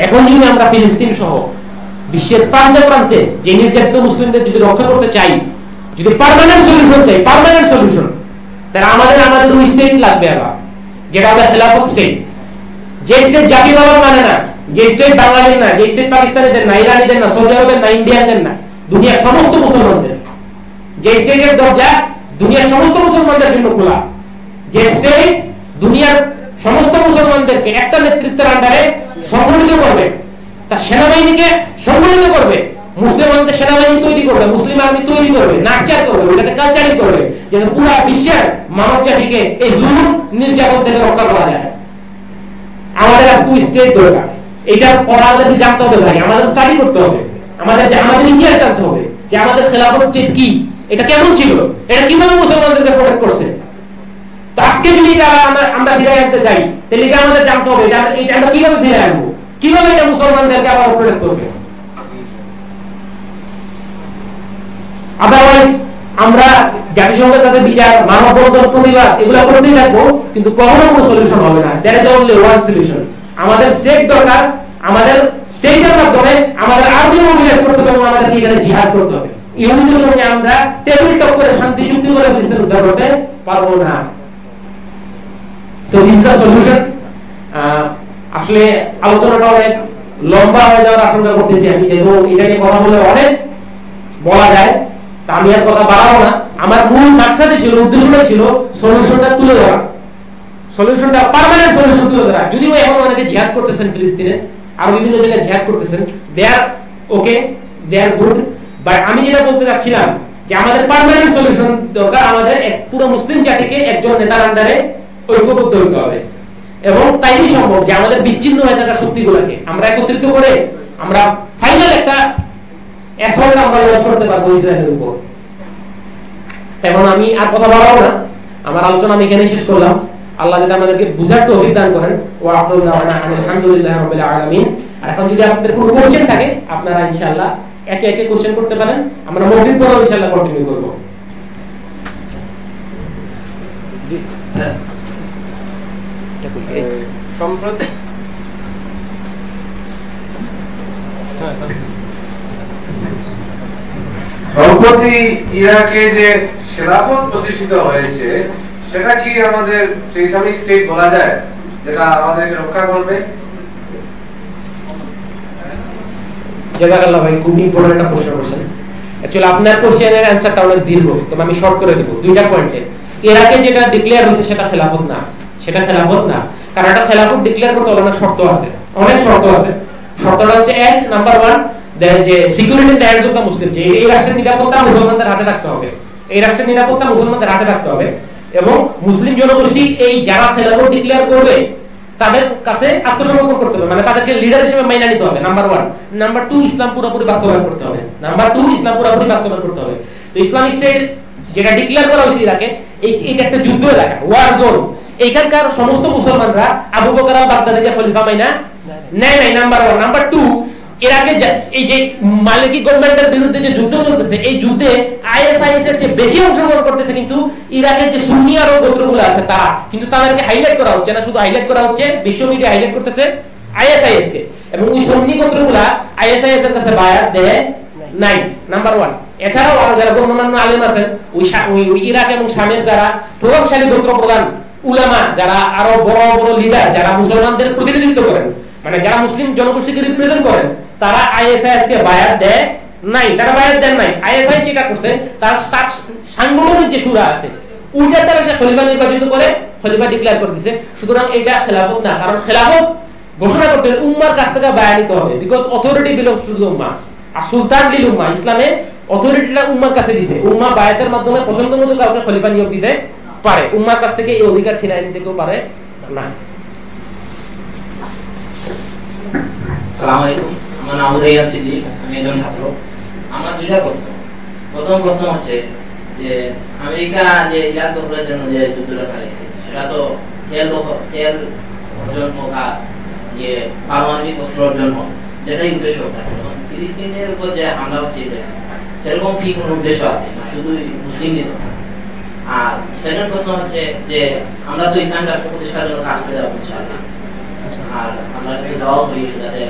এখন যদি আমরা ফিলিস্তিন সহ বিশ্বের প্রান্তে প্রান্তে যে নির্যাতিত মুসলিমদের যদি রক্ষা করতে চাই, যদি পার্মানেন্ট সলিউশন চাই পার্মানেন্ট সলিউশন তাহলে আমাদের আমাদের ওই স্টেট লাগবে আবার, যেটা হবে খেলাফত স্টেট যে স্টেট জাতীয়তাবাদ মানে না, যে স্টেট বাঙালির না, যে স্টেট পাকিস্তানিদের না, ইরানিদের না, সৌদি আরবের না, ইন্ডিয়ানদের না, দুনিয়ার সমস্ত মুসলমানদের। যে স্টেটের দরজা দুনিয়ার সমস্ত মুসলমানদের জন্য খোলা। যে স্টেট দুনিয়ার সমস্ত মুসলমানদেরকে একটা নেতৃত্বের আন্ডারে সংগঠিত করবে, তার সেনাবাহিনীকে সংগঠিত করবে, মুসলমানদের সেনাবাহিনী তৈরি করবে, মুসলিম আর্মি তৈরি করবে নার্চার করবে, ওটাকে কালচারিং করবে, যেন পুরো বিশ্বের মানব জাতিকে এই জুলুম নির্যাতন থেকে রক্ষা করা যায়। আমাদের আজকে স্টেট দরকার। এটা পড়া আমাদেরকে জানতে হবে ভাই, আমাদের স্টাডি করতে হবে। আমাদের আমাদের ইতিহাস জানতে হবে যে আমাদের খেলাফত স্টেট কি? এটা কেমন ছিল? এটা কীভাবে মুসলমানদেরকে প্রোটেক্ট করছে? তো আজকে যদি এটা আমরা আমরা ফিরে আনতে চাই, তাহলে এটা আমাদের জানতে হবে, এটা এটা আমরা কীভাবে ফিরে আনব? কীভাবে এটা মুসলমানদেরকে আবার প্রোটেক্ট করবে? আদারওয়াইজ আমরা জাতিসংঘের কাছে বিচার মানব বন্ধন প্রতিবাদ, এগুলো করতেই থাকব, কিন্তু কখনো কোনো সলিউশন হবে না। That is only one solution আমাদের স্টেট দরকার, আমাদের স্টেটের মাধ্যমে আমাদের আর্মি মোবিলাইজ করতে হবে আমাদেরকে এখানে জিহাদ করতে হবে। ইহুদিদের সঙ্গে আমরা টেবিল টক করে শান্তি, চুক্তি করে ফিলিস্তিন উদ্ধার করতে পারব না। তো দিস দ্য সলিউশন আসলে আলোচনাটা অনেক লম্বা হয়ে যাওয়ার আশঙ্কা করতেছি আমি, যেহেতু এটা নিয়ে কথা বলে অনেক বলা যায়, তা আমি আর কথা বাড়াবো না। আমার মূল মাকসাদে ছিল, উদ্দেশ্যটাই ছিল সলিউশনটা তুলে ধরা। সলিউশনটা পার্মানেন্ট সলিউশন তুলে ধরা। যদিও এখন অনেকে জিহাদ করতেছেন ফিলিস্তিনে আরও বিভিন্ন জায়গায় জিহাদ করতেছেন দে আর ওকে দে আর গুড বাট আমি যেটা বলতে চাচ্ছিলাম যে আমাদের পার্মানেন্ট সলিউশন দরকার আমাদের এক পুরো মুসলিম জাতিকে একজন নেতার আন্ডারে ঐক্যবদ্ধ হতে হবে। এবং তাইলেই সম্ভব যে আমাদের বিচ্ছিন্ন হয়ে থাকা শক্তিগুলোকে আমরা একত্রিত করে আমরা ফাইনাল একটা অ্যাসল্ট আমরা লঞ্চ করতে পারব ইসরায়েলের উপর। তেমন আমি আর কথা বাড়াবো না। আমার আলোচনা আমি এখানে শেষ করলাম। আল্লাহ যাতে আমাদেরকে বুঝার তৌফিক দান করেন। দাওয়ানা আলহামদুলিল্লাহি আলামিন। আর এখন যদি আপনাদের কোনো কোশ্চেন থাকে, আপনারা ইনশাআল্লাহ একে একে কোশ্চেন করতে পারেন। আমরা মাগরিব পরেও ইনশাআল্লাহ কন্টিনিউ করব। সম্প্রতি সম্প্রতি ইরাকে যে খেলাফত প্রতিষ্ঠিত হয়েছে সেটা কি আমাদের ইসলামিক স্টেট বলা যায় যেটা আমাদেরকে রক্ষা করবে? জাজাকাল্লাহ ভাই খুব ইম্পর্টেন্ট একটা প্রশ্ন করছেন? অ্যাকচুয়ালি আপনার কোশ্চেনের অ্যানসারটা অনেক দীর্ঘ, তবে আমি শর্ট করে দেব, দুইটা পয়েন্টে যেটা ডিক্লেয়ার হয়েছে, সেটা খেলাফত না। সেটা খেলাফত না। কারণ খেলাফত ডিক্লেয়ার করতে অনেক শর্ত আছে। অনেক শর্ত আছে। শর্তটা হচ্ছে, এক নাম্বার ওয়ান যে সিকিউরিটি অফ দ্য মুসলিম এই রাষ্ট্রের নিরাপত্তা মুসলমানদের হাতে থাকতে হবে। এই রাষ্ট্রের নিরাপত্তা মুসলমানদের হাতে থাকতে হবে। এবং মুসলিম জনগোষ্ঠী এই যারা খেলাফত ডিক্লেয়ার করবে তাদের কাছে আত্মসমর্পণ করতে হবে। মানে তাদেরকে লিডার হিসেবে মাইনা নিতে হবে নাম্বার ওয়ান নাম্বার টু ইসলাম পুরোপুরি বাস্তবায়ন করতে হবে। নাম্বার টু ইসলাম পুরোপুরি বাস্তবায়ন করতে হবে। তো ইসলামিক স্টেট যেটা ডিক্লেয়ার করা হয়েছে ইরাকে এটা একটা যুদ্ধ এলাকা ওয়ার জোন এখানকার সমস্ত মুসলমানরা আবু বকর আল বাগদাদিকে খলিফা মাইনা নেয় নাই নাম্বার ওয়ান নাম্বার টু যা- এই যে মালিকি গভর্নমেন্টের বিরুদ্ধে যে যুদ্ধ চলতেছে, এই যুদ্ধে আইএসআইএস এর যে বেশি অংশগ্রহণ করতেছে কিন্তু ইরাকের যে সুন্নি আরব গোত্রগুলো আছে তারা, কিন্তু তাদেরকে হাইলাইট করা হচ্ছে না, শুধু হাইলাইট করা হচ্ছে, বিশ্ব মিডিয়া হাইলাইট করতেছে আইএসআইএস কে। এবং ওই সুন্নি গোত্রগুলা আইএসআইএস এর কাছে বায়াত দেয় নাই নাম্বার ওয়ান এছাড়াও আরও যারা গণ্যমান্য আলেম আছেন, ওই ইরাক এবং শামের যারা প্রভাবশালী গোত্র প্রধান, উলামা, যারা আরও বড় বড় লিডার যারা মুসলমানদের প্রতিনিধিত্ব করেন মানে যারা মুসলিম জনগোষ্ঠীকে রিপ্রেজেন্ট করেন তারা আইএসআইএস কে বায়াত দেয় নাই। তারা বায়াত দেন নাই। আইএসআই যেটা করছে, তার তার সাংগঠনিক যে সুরা আছে উল্টার দ্বারা সে খলিফা নির্বাচিত করে, খলিফা ডিক্লেয়ার করে দিছে। সুতরাং এটা খেলাফত না, কারণ খেলাফত ঘোষণা করতে হলে উম্মার কাছ থেকে বায়া নিতে হবে। বিকজ অথরিটি বিলংস টু উম্মা। আর সুলতান লিল উম্মা। ইসলামে অথরিটিটা উম্মার কাছে দিছে। উম্মা বায়াতের মাধ্যমে পছন্দ মতো কাউকে খলিফা নিয়োগ দিতে পারে। উম্মার কাছ থেকে এই অধিকার ছিনাই নিতে কেউ পারে না। আমার নাম উদয় সিদ্দিক আমি একজন ছাত্র, আমার দুইটা প্রশ্ন প্রথম প্রশ্ন হচ্ছে যে আমেরিকা যে ইরাক দখলের জন্য যে যুদ্ধটা চালিয়েছে, সেটা তো তেল তেল অর্জন হোক যে পারমাণবিক অস্ত্র অর্জন হোক, যেটাই উদ্দেশ্য হোক ফিলিস্তিনের উপর যে হামলা হচ্ছে সেরকম কি কোনো উদ্দেশ্য আছে? না শুধু মুসলিমদের আর সেকেন্ড প্রশ্ন হচ্ছে যে আমরা তো ইসলাম রাষ্ট্র প্রতিষ্ঠার জন্য কাজ করে যাব ইনশাআল্লাহ। আর আমরা দোয়াও করি যাতে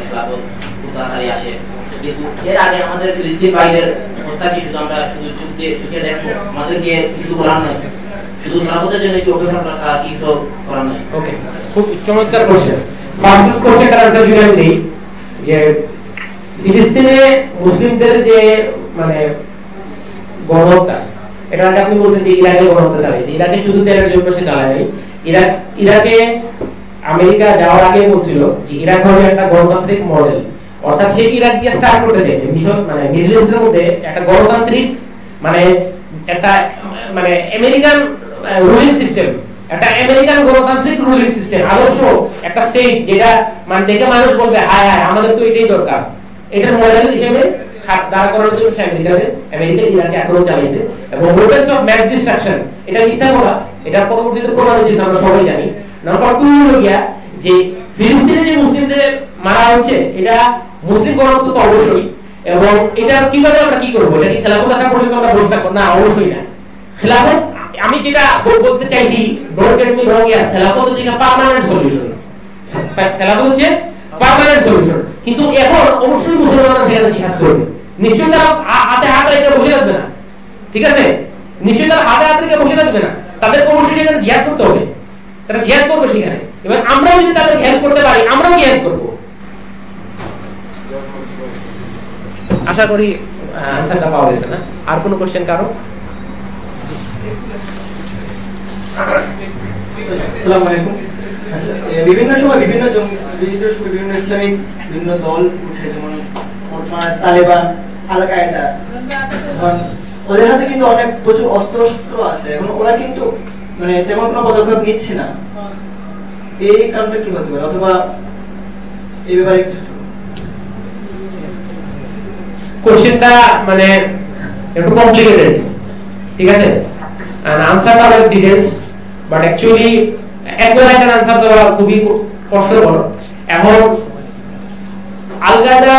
মুসলিমদের যে মানে গণহত্যা, এটা আপনি বলছেন যে ইরাকে গণহত্যা চালাইছে। ইরাকে শুধু তেলের জন্য সে চালায় ইরাক, ইরাকে আমেরিকা যাওয়ার আগে বলছিল যে ইরাক হবে একটা গণতান্ত্রিক মডেল অর্থাৎ সে ইরাক দিয়ে স্টার্ট করতে চাইছে। মিশর মানে মিডল ইস্টের মধ্যে একটা গণতান্ত্রিক মানে একটা মানে আমেরিকান রুলিং সিস্টেম একটা আমেরিকান গণতান্ত্রিক রুলিং সিস্টেম আদর্শ একটা স্টেট যেটা মানে দেখে মানুষ বলবে, হায় হায়, আমাদের তো এটাই দরকার। এটার মডেল হিসেবে দাঁড় করানোর জন্য সে আমেরিকাতে, আমেরিকা ইরাকে আক্রমণ চালিয়েছে এবং ওয়েপন্স অফ ম্যাস ডিস্ট্রাকশন এটা মিথ্যা বলা, এটা পরবর্তীতে প্রমাণ হয়েছে, আমরা সবাই জানি। নাম্বার টু হলো গিয়া যে ফিলিস্তিনে যে মুসলিমদের মারা হচ্ছে, এটা মুসলিম গণতন্ত্র তো অবশ্যই। এবং এটা কীভাবে আমরা কি করব? এটা কি খেলাফত আসা পর্যন্ত আমরা বসে থাকব না, অবশ্যই না। খেলাফত, আমি যেটা বলতে চাইছি খেলাফত হচ্ছে একটা পার্মানেন্ট সলিউশন খেলাফত হচ্ছে পার্মানেন্ট সলিউশন কিন্তু এখন অবশ্যই মুসলমানরা সেখানে জিহাদ করবে। নিশ্চয়ই তারা হাতে হাত রেখে বসে থাকবে না। ঠিক আছে? নিশ্চয়ই তারা হাতে হাত রেখে বসে থাকবে না। তাদেরকে অবশ্যই সেখানে জিহাদ করতে হবে। তারা জিহাদ করবে সেখানে। এবং আমরাও যদি তাদেরকে হেল্প করতে পারি, আমরাও কি হেল্প করব? আশা করি আনসারটা পাওয়া গেছে না। আর কোনো কোশ্চেন কারও? এ, বিভিন্ন সময় বিভিন্ন বিভিন্ন ইসলামিক বিভিন্ন দল উঠে যেমন তালেবান আল কায়দা ওদের হাতে কিন্তু অনেক প্রচুর অস্ত্র শস্ত্র আছে। এখন ওরা কিন্তু মানে তেমন কোনো পদক্ষেপ নিচ্ছে না। এই কারণটা কি হতে পারে? অথবা এই ব্যাপারে একটু কোশ্চেনটা মানে একটু কমপ্লিকেটেড ঠিক আছে? আর আনসারটা অনেক ডিটেলস বাট অ্যাকচুয়ালি এক লাইনের আনসার দেওয়া খুবই কষ্টকর। এখন আল কায়দা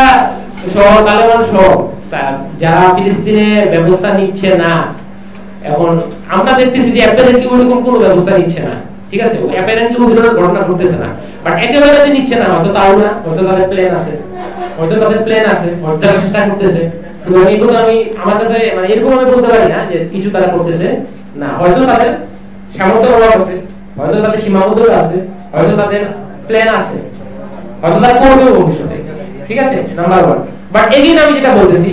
সহ, তালেবান সহ যারা ফিলিস্তিনে ব্যবস্থা নিচ্ছে না, এখন আমরা দেখতেছি যে অ্যাপারেন্টলি ওরকম কোনো ব্যবস্থা নিচ্ছে না, ঠিক আছে? অ্যাপারেন্টলি ওই ধরনের ঘটনা ঘটতেছে না। বাট একেবারে নিচ্ছে না, হয়তো তাও না, হয়তো তাদের প্ল্যান আছে। হয়তো তাদের প্ল্যান আছে হয়তো তারা চেষ্টা করতেছে। আমি আমার কাছে মানে এরকম আমি বলতে পারি না যে কিছু তারা করতেছে। না, হয়তো তাদের সামর্থ্যের অভাব আছে, হয়তো তাদের আছে, হয়তো তাদের প্ল্যান আছে, হয়তো তারা করবেও ভবিষ্যতে। ঠিক আছে? নাম্বার ওয়ান বাট আমি যেটা বলতেছি,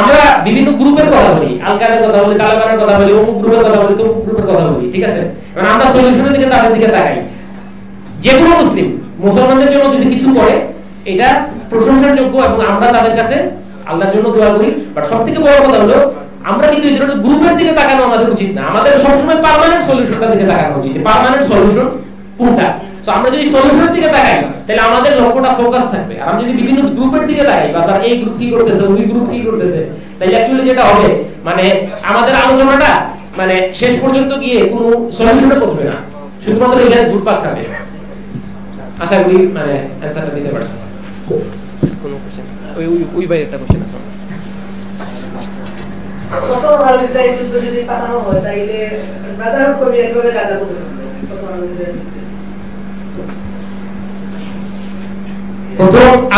আমরা বিভিন্ন গ্রুপের কথা বলি আল কায়দার কথা বলি, তালেবানের কথা বলি, অমুক গ্রুপের কথা বলি, তমুক গ্রুপের কথা বলি, ঠিক আছে? মানে আমরা সলিউশনের দিকে, তাদের দিকে তাকাই। যে কোনো মুসলিম, মুসলমানদের জন্য যদি কিছু করে, এটা প্রশংসার যোগ্য এবং আমরা তাদের কাছে আল্লাহর জন্য দোয়া করি। বাট সব থেকে বড় কথা হলো, আমরা কিন্তু এই ধরনের গ্রুপের দিকে তাকানো আমাদের উচিত না। আমাদের সবসময় পার্মানেন্ট সলিউশনটার দিকে তাকানো উচিত পার্মানেন্ট সলিউশন কোনটা? তো আমরা যদি সলিউশনের দিকে তাকাই, তাহলে আমাদের লক্ষ্যটা ফোকাস থাকবে। আর আমরা যদি বিভিন্ন গ্রুপের দিকে তাকাই বারবার এই গ্রুপ কি করতেছে, ওই গ্রুপ কি করতেছে অ্যাকচুয়ালি যেটা হবে মানে আমাদের আলোচনাটা মানে শেষ পর্যন্ত গিয়ে কোনো সলিউশনে পৌঁছবে না। শুধুমাত্র এখানে ঘুরপাক খাবে আশা করি মানে অ্যান্সারটা দিতে পারছি। কোনো কোশ্চেন ওই ওই ওই বাইরে একটা কোশ্চেন আছে? প্রথম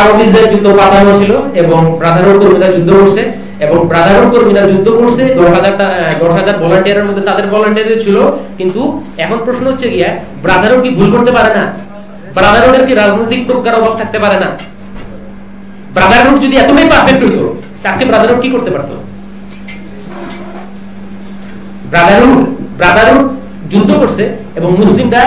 আরব ইসরায়েল যুদ্ধ পাতানো ছিল এবং ব্রাদারহুড কর্মীরা যুদ্ধ করছে এবং ব্রাদারহুড কর্মীরা যুদ্ধ করছে। দশ হাজার দশ হাজার ভলান্টিয়ারের মধ্যে তাদের ভলান্টিয়ার ছিল। কিন্তু এখন প্রশ্ন হচ্ছে গিয়া ব্রাদারহুড কি ভুল করতে পারে না? ব্রাদারহুডের কি রাজনৈতিক প্রজ্ঞার অভাব থাকতে পারে না। ব্রাদারহুড যদি এতটাই পারফেক্ট হইতো তা আজকে ব্রাদারহুড কি করতে পারতো? ব্রাদারহুড ব্রাদারহুড যুদ্ধ করছে এবং মুসলিমরা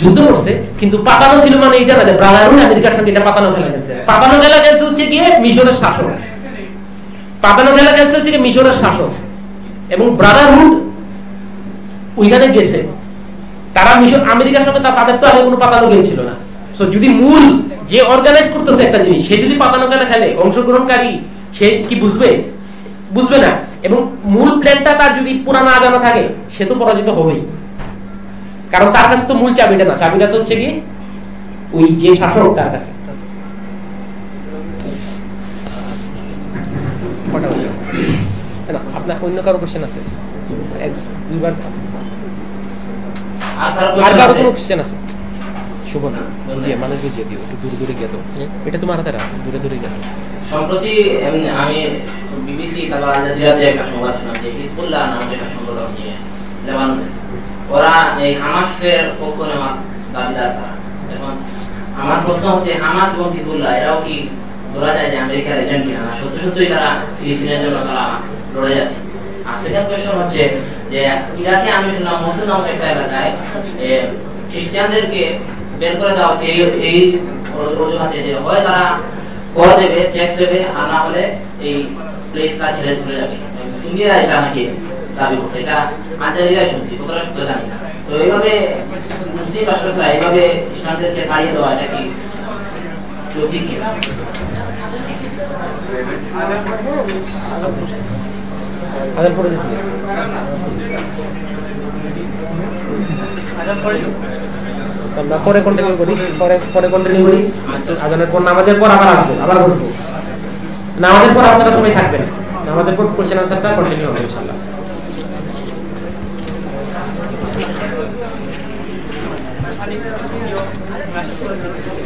যুদ্ধ করছে, কিন্তু পাতানো ছিল মানে এটা না যে ব্রাদারহুড আমেরিকার সঙ্গে এটা পাতানো খেলা খেলছে। পাতানো খেলা খেলছে হচ্ছে গিয়ে মিশরের শাসক। পাতানো খেলা খেলছে হচ্ছে গিয়ে মিশরের শাসক। এবং ব্রাদারহুড ওইখানে গেছে। তারা মিশর, আমেরিকার সঙ্গে তাদের তো আগে কোনো পাতানো গেম ছিল না। যদি মূল যে অর্গানাইজ করতেছে একটা জিনিস, সে যদি পাতানো খেলা খেলে অংশগ্রহণকারী, সে কি বুঝবে? বুঝবে না। এবং মূল প্ল্যানটা তার যদি পুরা না জানা থাকে, সে তো পরাজিত হবেই। কারণ তার কাছে তো মূল চাবিটা না। চাবিটা তো হচ্ছে কি ওই যে শাসক তার কাছে। আপনার অন্য কারও কোশ্চেন আছে? দুইবার। আর কারও? কোনো কোশ্চেন আছে? শুভ না। বুঝিয়ে মানুষ বুঝিয়ে দিও একটু দূরে দূরে গেল। এটা তোমার হাতে রাখ দূরে দূরে গেল। সম্প্রতি আমি বিবিসি তারপর আল জাজিরাতে একটা সংবাদ শুনলাম যে হিজবুল্লাহ নামে একটা সংগঠন নিয়ে লেবাননে ওরা এই হামাসের পক্ষ নেওয়ার দাবিদার তারা এখন আমার প্রশ্ন হচ্ছে হামাস এবং হিজবুল্লাহ এরাও কি ধরা যায় যে আমেরিকার এজেন্ট কিনা? না সত্যি সত্যিই তারা ফিলিস্তিনের জন্য তারা লড়ে যাচ্ছে। আর সেকেন্ড কোয়েশ্চন হচ্ছে যে ইরাকে আমি শুনলাম মসুদ নামক একটা এলাকায় খ্রিস্টানদেরকে বের করে দেওয়া হচ্ছে এই অজুহাতে যে হয় তারা কর দেবে ট্যাক্স দেবে, আর না হলে এই প্লেসটা ছেড়ে চলে যাবে। সিন্ডিরা এটা নাকি দাবি করছে এটা আন্তর্জাতিক শুনছি কতটা সত্য জানি না। তো এইভাবে মুসলিম রাষ্ট্ররা এইভাবে খ্রিস্টানদেরকে তাড়িয়ে দেওয়া, এটা কি যৌক্তিক কিনা আদান পরে দিচ্ছি। আমরা পরে কন্টিনিউ করি, পরে পরে কন্টিনিউ করি। আজানের পর নামাজের পর আবার আসব, আবার বলব নামাজের পর আপনারা সবাই থাকবেন। নামাজের পর কোশ্চেন আনসারটা কন্টিনিউ হবে ইনশাআল্লাহ।